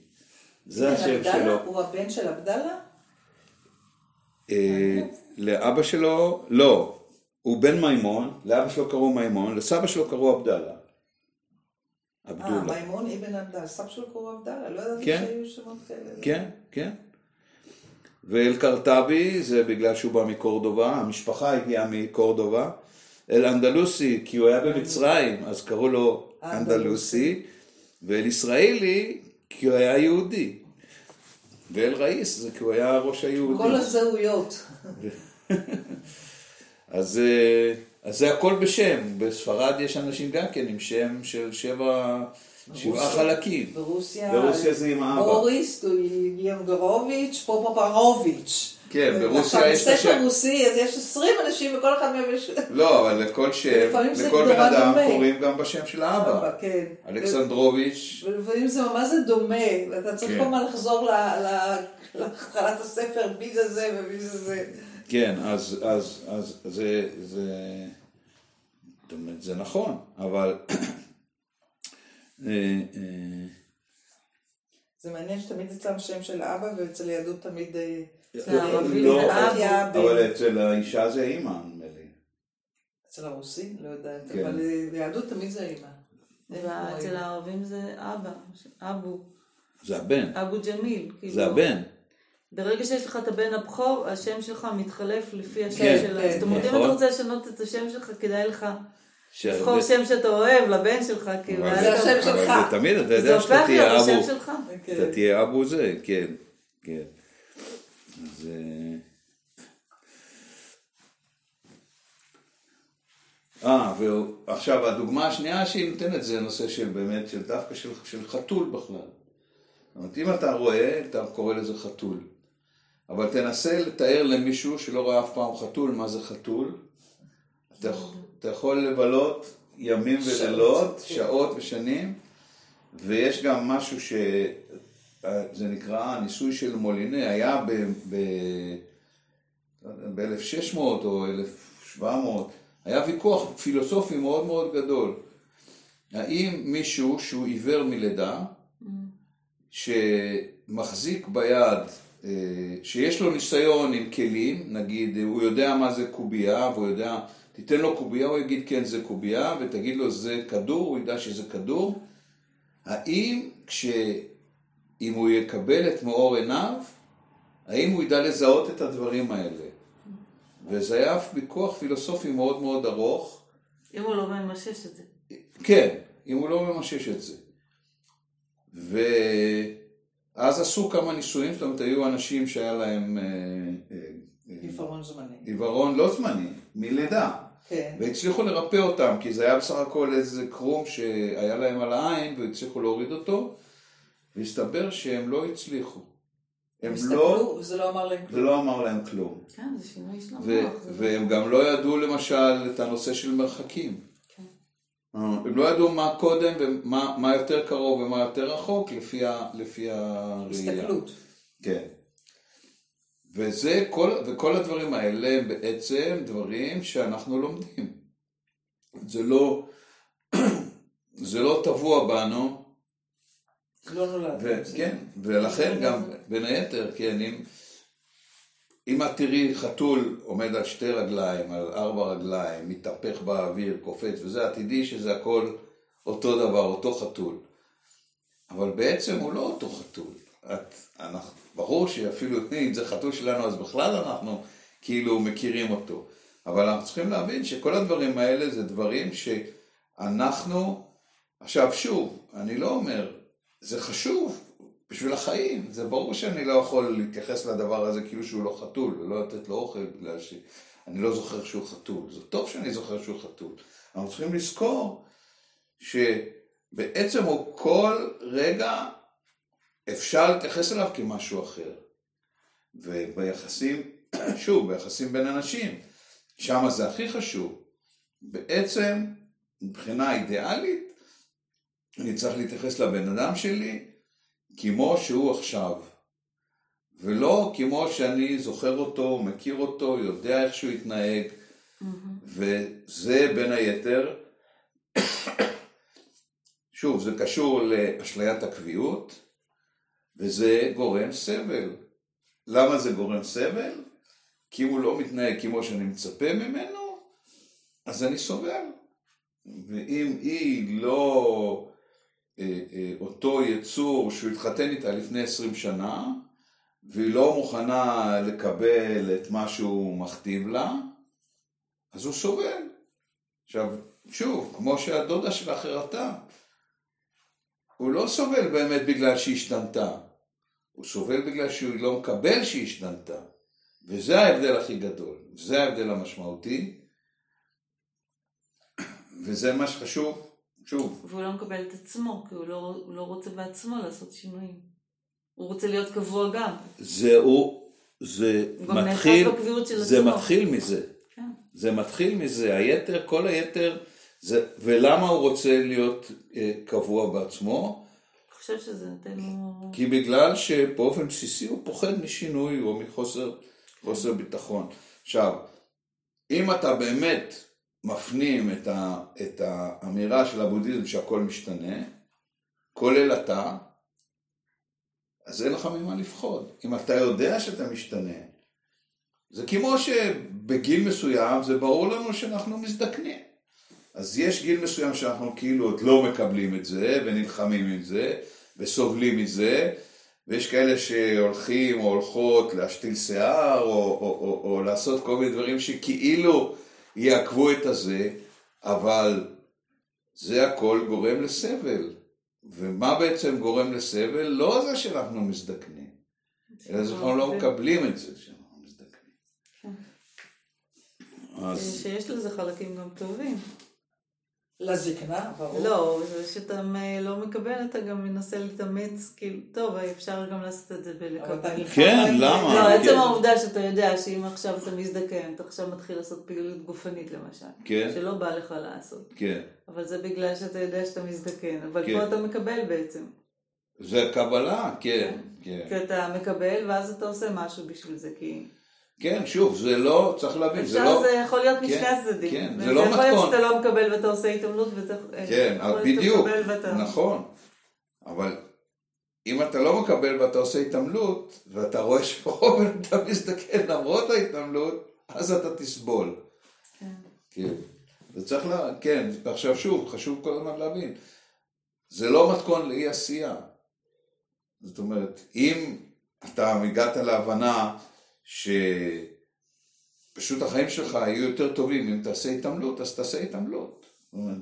זה השם? שלו. הוא הבן של עבדאללה? אה, לאבא שלו, לא, הוא בן מימון, לאבא שלו קראו מימון, לסבא שלו קראו עבדאללה. אה. מימון אבן עבדאללה, סבא שלו קראו עבדאללה, לא ידעתי כן. שהיו שמות כאלה. כן, כן. ואל-קרטבי זה בגלל שהוא בא מקורדובה, המשפחה הגיעה מקורדובה. אל-אנדלוסי, כי הוא היה במצרים, אז קראו לו אנדלוסי, ואל-ישראלי, כי הוא היה יהודי. ואל-ראיס זה כי הוא היה ראש היהודי. כל הזהויות. (laughs) אז, אה, אז זה הכל בשם. בספרד יש אנשים גם כן עם שם של שבע, שבעה חלקים. ברוסיה, ברוסיה זה עם האבא. בוריס, יונגרוביץ', פופופרוביץ'. כן, ברוסיה עכשיו, יש את בספר. רוסי, אז יש 20 אנשים וכל אחד מהם יש... לא, אבל לכל שם, (laughs) לכל בן אדם. קוראים גם בשם של האבא. אבא, כן. אלכסנדרוביץ', ולפעמים זה ממש דומה, ואתה צריך כן. כל הזמן לחזור להתחלת הספר, מי זה זה ומי זה זה. כן, אז, זה, זאת אומרת, זה נכון, אבל זה מעניין שתמיד אצלם שם של אבא, ואצל היהדות תמיד... אה, אצל לא, זה בן. אבל אצל האישה זה אימא, נדמה לי. אצל הרוסים? לא יודעת, כן. אבל אה, ביהדות תמיד זה אימא. ואצל הערבים זה אבא, אבו, זה הבן, אבו ג'מיל. זה כאילו. הבן. ברגע שיש לך את הבן הבכור, השם שלך מתחלף לפי השם כן, של... כן, זאת אומרת, אם נכון. אתה רוצה לשנות את השם שלך, כדאי לך לבחור שם שאתה אוהב לבן שלך, כאילו. זה אתה- השם שלך. אבל זה תמיד, אתה יודע שאתה תהיה אבו, שלך. כן. אתה תהיה אבו זה, כן, כן. אז... אה, אה, ועכשיו הדוגמה השנייה שהיא נותנת זה הנושא של באמת, של דווקא של, של חתול בכלל. זאת אומרת, אם אתה רואה, אתה קורא לזה חתול. אבל תנסה לתאר למישהו שלא ראה אף פעם חתול, מה זה חתול. אתה, אתה יכול לבלות ימים ולילות, כן. שעות ושנים, ויש גם משהו ש... זה נקרא הניסוי של מולינה, היה ב-1600 או 1700, היה ויכוח פילוסופי מאוד מאוד גדול. האם מישהו שהוא עיוור מלידה, שמחזיק ביד, אה, שיש לו ניסיון עם כלים, נגיד הוא יודע מה זה קובייה, והוא יודע, תיתן לו קובייה, הוא יגיד כן זה קובייה, ותגיד לו זה כדור, הוא ידע שזה כדור. האם כש... אם הוא יקבל את מאור עיניו, האם הוא ידע לזהות את הדברים האלה? וזה היה ויכוח פילוסופי מאוד מאוד ארוך. אם הוא לא ממשש את זה. כן, אם הוא לא ממשש את זה. ואז עשו כמה ניסויים, זאת אומרת, היו אנשים שהיה להם אה, אה, עיוורון זמני. עיוורון לא זמני, מלידה. כן. והצליחו לרפא אותם, כי זה היה בסך הכל איזה קרום שהיה להם על העין, והצליחו להוריד אותו, והסתבר שהם לא הצליחו. הם לא, הסתכלו, וזה לא אמר להם זה כלום. לא אמר להם כלום. כן, זה שינוי של המוח. זה והם גם לא ידעו למשל את הנושא של מרחקים. כן. הם לא ידעו מה קודם ומה מה יותר קרוב ומה יותר רחוק לפי, ה, לפי הראייה. הסתכלות. כן. וזה, כל, וכל הדברים האלה הם בעצם דברים שאנחנו לומדים. זה לא, (clears throat) זה לא טבוע בנו, לא נולד. ו- כן, ולכן גם, בין היתר, כן, אם, אם את תראי חתול עומד על שתי רגליים, על ארבע רגליים, מתהפך באוויר, קופץ וזה, את תדעי שזה הכל אותו דבר, אותו חתול. אבל בעצם הוא לא אותו חתול. את, אנחנו, ברור שאפילו אם זה חתול שלנו, אז בכלל אנחנו כאילו מכירים אותו. אבל אנחנו צריכים להבין שכל הדברים האלה זה דברים שאנחנו, עכשיו שוב, אני לא אומר, זה חשוב בשביל החיים, זה ברור שאני לא יכול להתייחס לדבר הזה כאילו שהוא לא חתול, ולא לתת לו אוכל בגלל שאני לא זוכר שהוא חתול. זה טוב שאני זוכר שהוא חתול. אנחנו צריכים לזכור שבעצם הוא כל רגע אפשר להתייחס אליו כמשהו אחר. וביחסים, (clears throat) שוב, ביחסים בין אנשים, שם זה הכי חשוב. בעצם, מבחינה אידיאלית, אני צריך להתייחס לבן אדם שלי כמו שהוא עכשיו. ולא כמו שאני זוכר אותו, מכיר אותו, יודע איך שהוא יתנהג, וזה בין היתר, (clears throat) שוב, זה קשור לאשליית הקביעות, וזה גורם סבל. למה זה גורם סבל? כי הוא לא מתנהג כמו שאני מצפה ממנו, אז אני סובל. ואם היא לא אה, אה, אותו יצור שהוא התחתן איתה לפני עשרים שנה, והיא לא מוכנה לקבל את מה שהוא מכתיב לה, אז הוא סובל. עכשיו, שוב, כמו שהדודה שלך הראתה, הוא לא סובל באמת בגלל שהיא השתנתה, הוא סובל בגלל שהוא לא מקבל שהיא השתנתה. וזה ההבדל הכי גדול, זה ההבדל המשמעותי, וזה מה שחשוב, שוב, והוא לא מקבל את עצמו, כי הוא לא, הוא לא רוצה בעצמו לעשות שינויים. הוא רוצה להיות קבוע גם. זה הוא, זה מתחיל, זה עצמו. מתחיל מזה, כן. זה מתחיל מזה, היתר, כל היתר, זה, ולמה הוא רוצה להיות אה, קבוע בעצמו? חושב שזה נותן לו... כי בגלל שבאופן בסיסי הוא פוחד משינוי או מחוסר חוסר ביטחון. עכשיו, אם אתה באמת מפנים את, ה, את האמירה של הבודהיזם שהכל משתנה, כולל אתה, אז אין לך ממה לפחוד. אם אתה יודע שאתה משתנה, זה כמו שבגיל מסוים זה ברור לנו שאנחנו מזדקנים. אז יש גיל מסוים שאנחנו כאילו עוד לא מקבלים את זה ונלחמים עם זה וסובלים מזה ויש כאלה שהולכים או הולכות להשתיל שיער או, או, או, או לעשות כל מיני דברים שכאילו יעכבו את הזה אבל זה הכל גורם לסבל ומה בעצם גורם לסבל? לא זה שאנחנו מזדקנים אלא זה שאנחנו לא מקבלים את זה שאנחנו מזדקנים אז שיש לזה חלקים גם טובים. לזקנה, ברור. לא, זה שאתה לא מקבל, אתה גם מנסה להתאמץ, כאילו, טוב, אפשר גם לעשות את זה. נלחם כן. למה? לא, כן. עצם העובדה שאתה יודע שאם עכשיו אתה מזדקן, אתה עכשיו מתחיל לעשות פעילות גופנית למשל, כן. שלא בא לך לעשות, כן אבל זה בגלל שאתה יודע שאתה מזדקן, אבל כן. פה אתה מקבל בעצם, זה קבלה, כן, כן. כי אתה מקבל ואז אתה עושה משהו בשביל זה, כי כן, שוב, זה לא, צריך להבין, זה לא... זה יכול להיות כן, משני הצדדים, כן, זה לא יכול להיות מתכון. שאתה לא מקבל ואתה עושה התעמלות, ואתה כן, להיות בדיוק. נכון. אבל אם אתה לא מקבל ואתה עושה התעמלות, ואתה רואה שברוב אתה מזדקן למרות ההתעמלות, אז אתה תסבול. כן. כן. וצריך לה... כן, עכשיו שוב, חשוב כל הזמן להבין. זה לא מתכון לאי עשייה. זאת אומרת, אם אתה הגעת להבנה שפשוט החיים שלך יהיו יותר טובים אם תעשה התעמלות, אז תעשה התעמלות.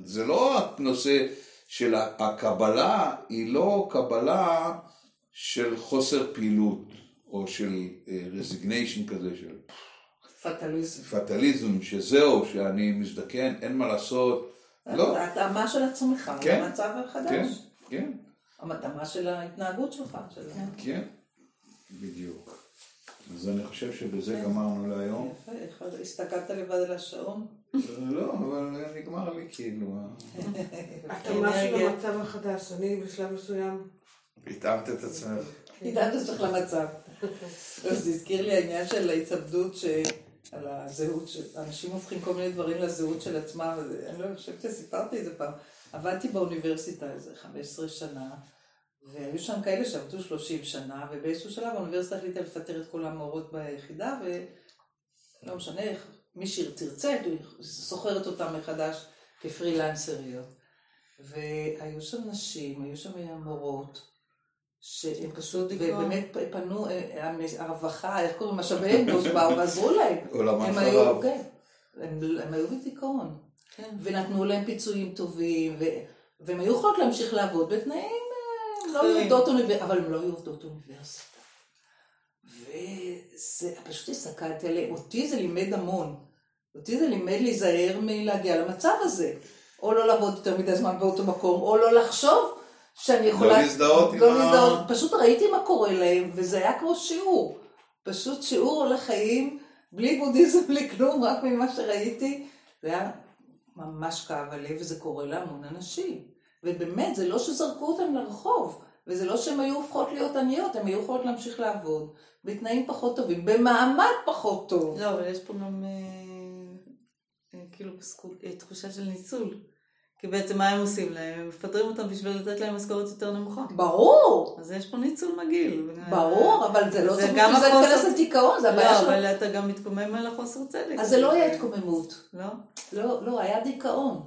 זה לא הנושא של הקבלה, היא לא קבלה של חוסר פעילות, או של רזיגניישן כזה, של פטליזם. פטליזם, שזהו, שאני מזדקן, אין מה לעשות. לא, התאמה של עצמך כן. למצב החדש. כן, כן, המתאמה של ההתנהגות שלך. של כן, בדיוק. אז אני חושב שבזה גמרנו להיום. יפה, הסתכלת לבד על השעון? לא, אבל נגמר לי כאילו. (laughs) של אנרגיה. המצב החדש, אני בשלב מסוים. התאמת את עצמך. ידעת שלך למצב. (laughs) אז זה הזכיר לי העניין של ההצמדות, ש- על הזהות, שאנשים הופכים כל מיני דברים לזהות של עצמם, וזה- אני לא חושבת שסיפרתי את זה פעם. עבדתי באוניברסיטה איזה 15 שנה, והיו שם כאלה שעבדו 30 שנה, ובאיזשהו שלב האוניברסיטה החליטה לפטר את כל המורות ביחידה, ולא משנה איך, מי שתרצה, סוחרת אותם מחדש כפרילנסריות. והיו שם נשים, היו שם מורות, שהן פשוט. ובאמת פנו, אה, הרווחה, איך קוראים, משאבי (laughs) אנוש באו ועזרו להם. עולמן הם היו, חרב. כן, הם, היו בדיכאון. כן. ונתנו להם פיצויים טובים, והם היו יכולות להמשיך לעבוד בתנאים, אה, לא. עובדות אוניברסיטה, אבל הם לא היו עובדות אוניברסיטה. וזה, פשוט הסתכלתי עליהם, אותי זה לימד המון. אותי זה לימד להיזהר מלהגיע למצב הזה. או לא לעבוד יותר מדי זמן באותו מקום, או לא לחשוב שאני יכולה... להזדהות עם לא ה- להזדהות, פשוט ראיתי מה קורה להם, וזה היה כמו שיעור. פשוט שיעור לחיים, בלי בודהיזם, בלי כלום, רק ממה שראיתי. זה היה ממש כאב הלב, וזה קורה להמון אנשים. ובאמת, זה לא שזרקו אותם לרחוב, וזה לא שהן היו הופכות להיות עניות, הן היו יכולות להמשיך לעבוד, בתנאים פחות טובים, במעמד פחות טוב. לא, אבל יש פה גם אה, אה, כאילו אה, תחושה של ניצול. כי בעצם מה הם עושים להם? הם מפטרים אותם בשביל לתת להם משכורת יותר נמוכה. ברור, אז יש פה ניצול מגעיל. ברור, אבל זה לא זה צריך גם בשביל זה להיכנס לדיכאון, זה לא, הבעיה שלו. אבל אתה גם מתקומם על החוסר צדק. אז זה לא היה התקוממות. לא? לא, לא, היה דיכאון.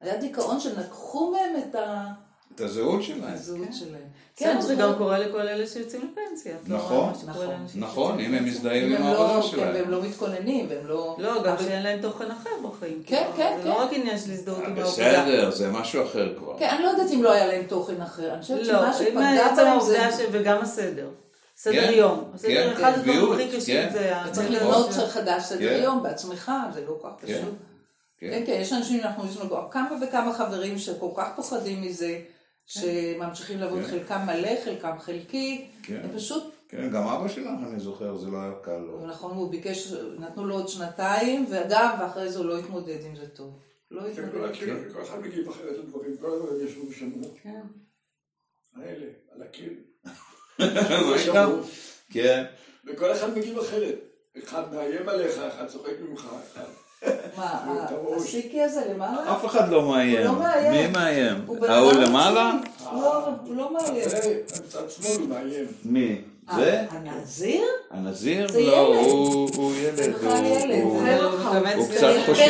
היה דיכאון שלקחו מהם את ה- את הזהות שלהם. הזהות שלהם. כן, זה גם קורה לכל אלה שיוצאים לפנסיה. נכון, נכון, נכון, אם הם? מזדהים עם הם לא, העבודה כן, והם שלהם. לא מתכוננים, והם לא... לא, גם אבל- שאין להם תוכן אחר בחיים. כן, כאילו, כן, זה כן. לא רק עניין של הזדהות עם העבודה. בסדר, זה משהו אחר כבר. כן, אני לא יודעת אם לא היה להם תוכן אחר. אני חושבת לא, שמה אם שפגע בהם העובדה זה... ש... וגם הסדר. סדר כן, יום. כן, הסדר, כן, אחד הדברים הכי קשים כן. זה... צריך לבנות חדש סדר כן. יום בעצמך, זה לא כל כך כן, פשוט. כן. כן, כן, יש אנשים, אנחנו יש לנו כמה וכמה חברים שכל כך פוחדים מזה, שממשיכים לעבוד כן. חלקם מלא, חלקם חלקי, כן. הם פשוט כן, גם אבא שלך, אני זוכר, זה לא היה קל לו. נכון, הוא ביקש, נתנו לו עוד שנתיים, וגם, ואחרי זה הוא לא התמודד עם זה טוב. לא כן, התמודד. כל הקיר, כל אחד מגיב אחרת לדברים, כל הזמן ישבו ושמעו. כן. האלה, על הקיר. (laughs) כן. וכל אחד מגיב אחרת. אחד מאיים עליך, אחד צוחק ממך, אחד... מה, את הראש. הסיקי הזה למעלה? אף אחד לא מאיים. הוא לא מאיים. מי מאיים? ההוא למעלה? לא, הוא לא מאיים. מצד שמאל מאיים. מי? זה? הנזיר? הנזיר? לא. הוא ילד. הוא- זה- קצת חושב.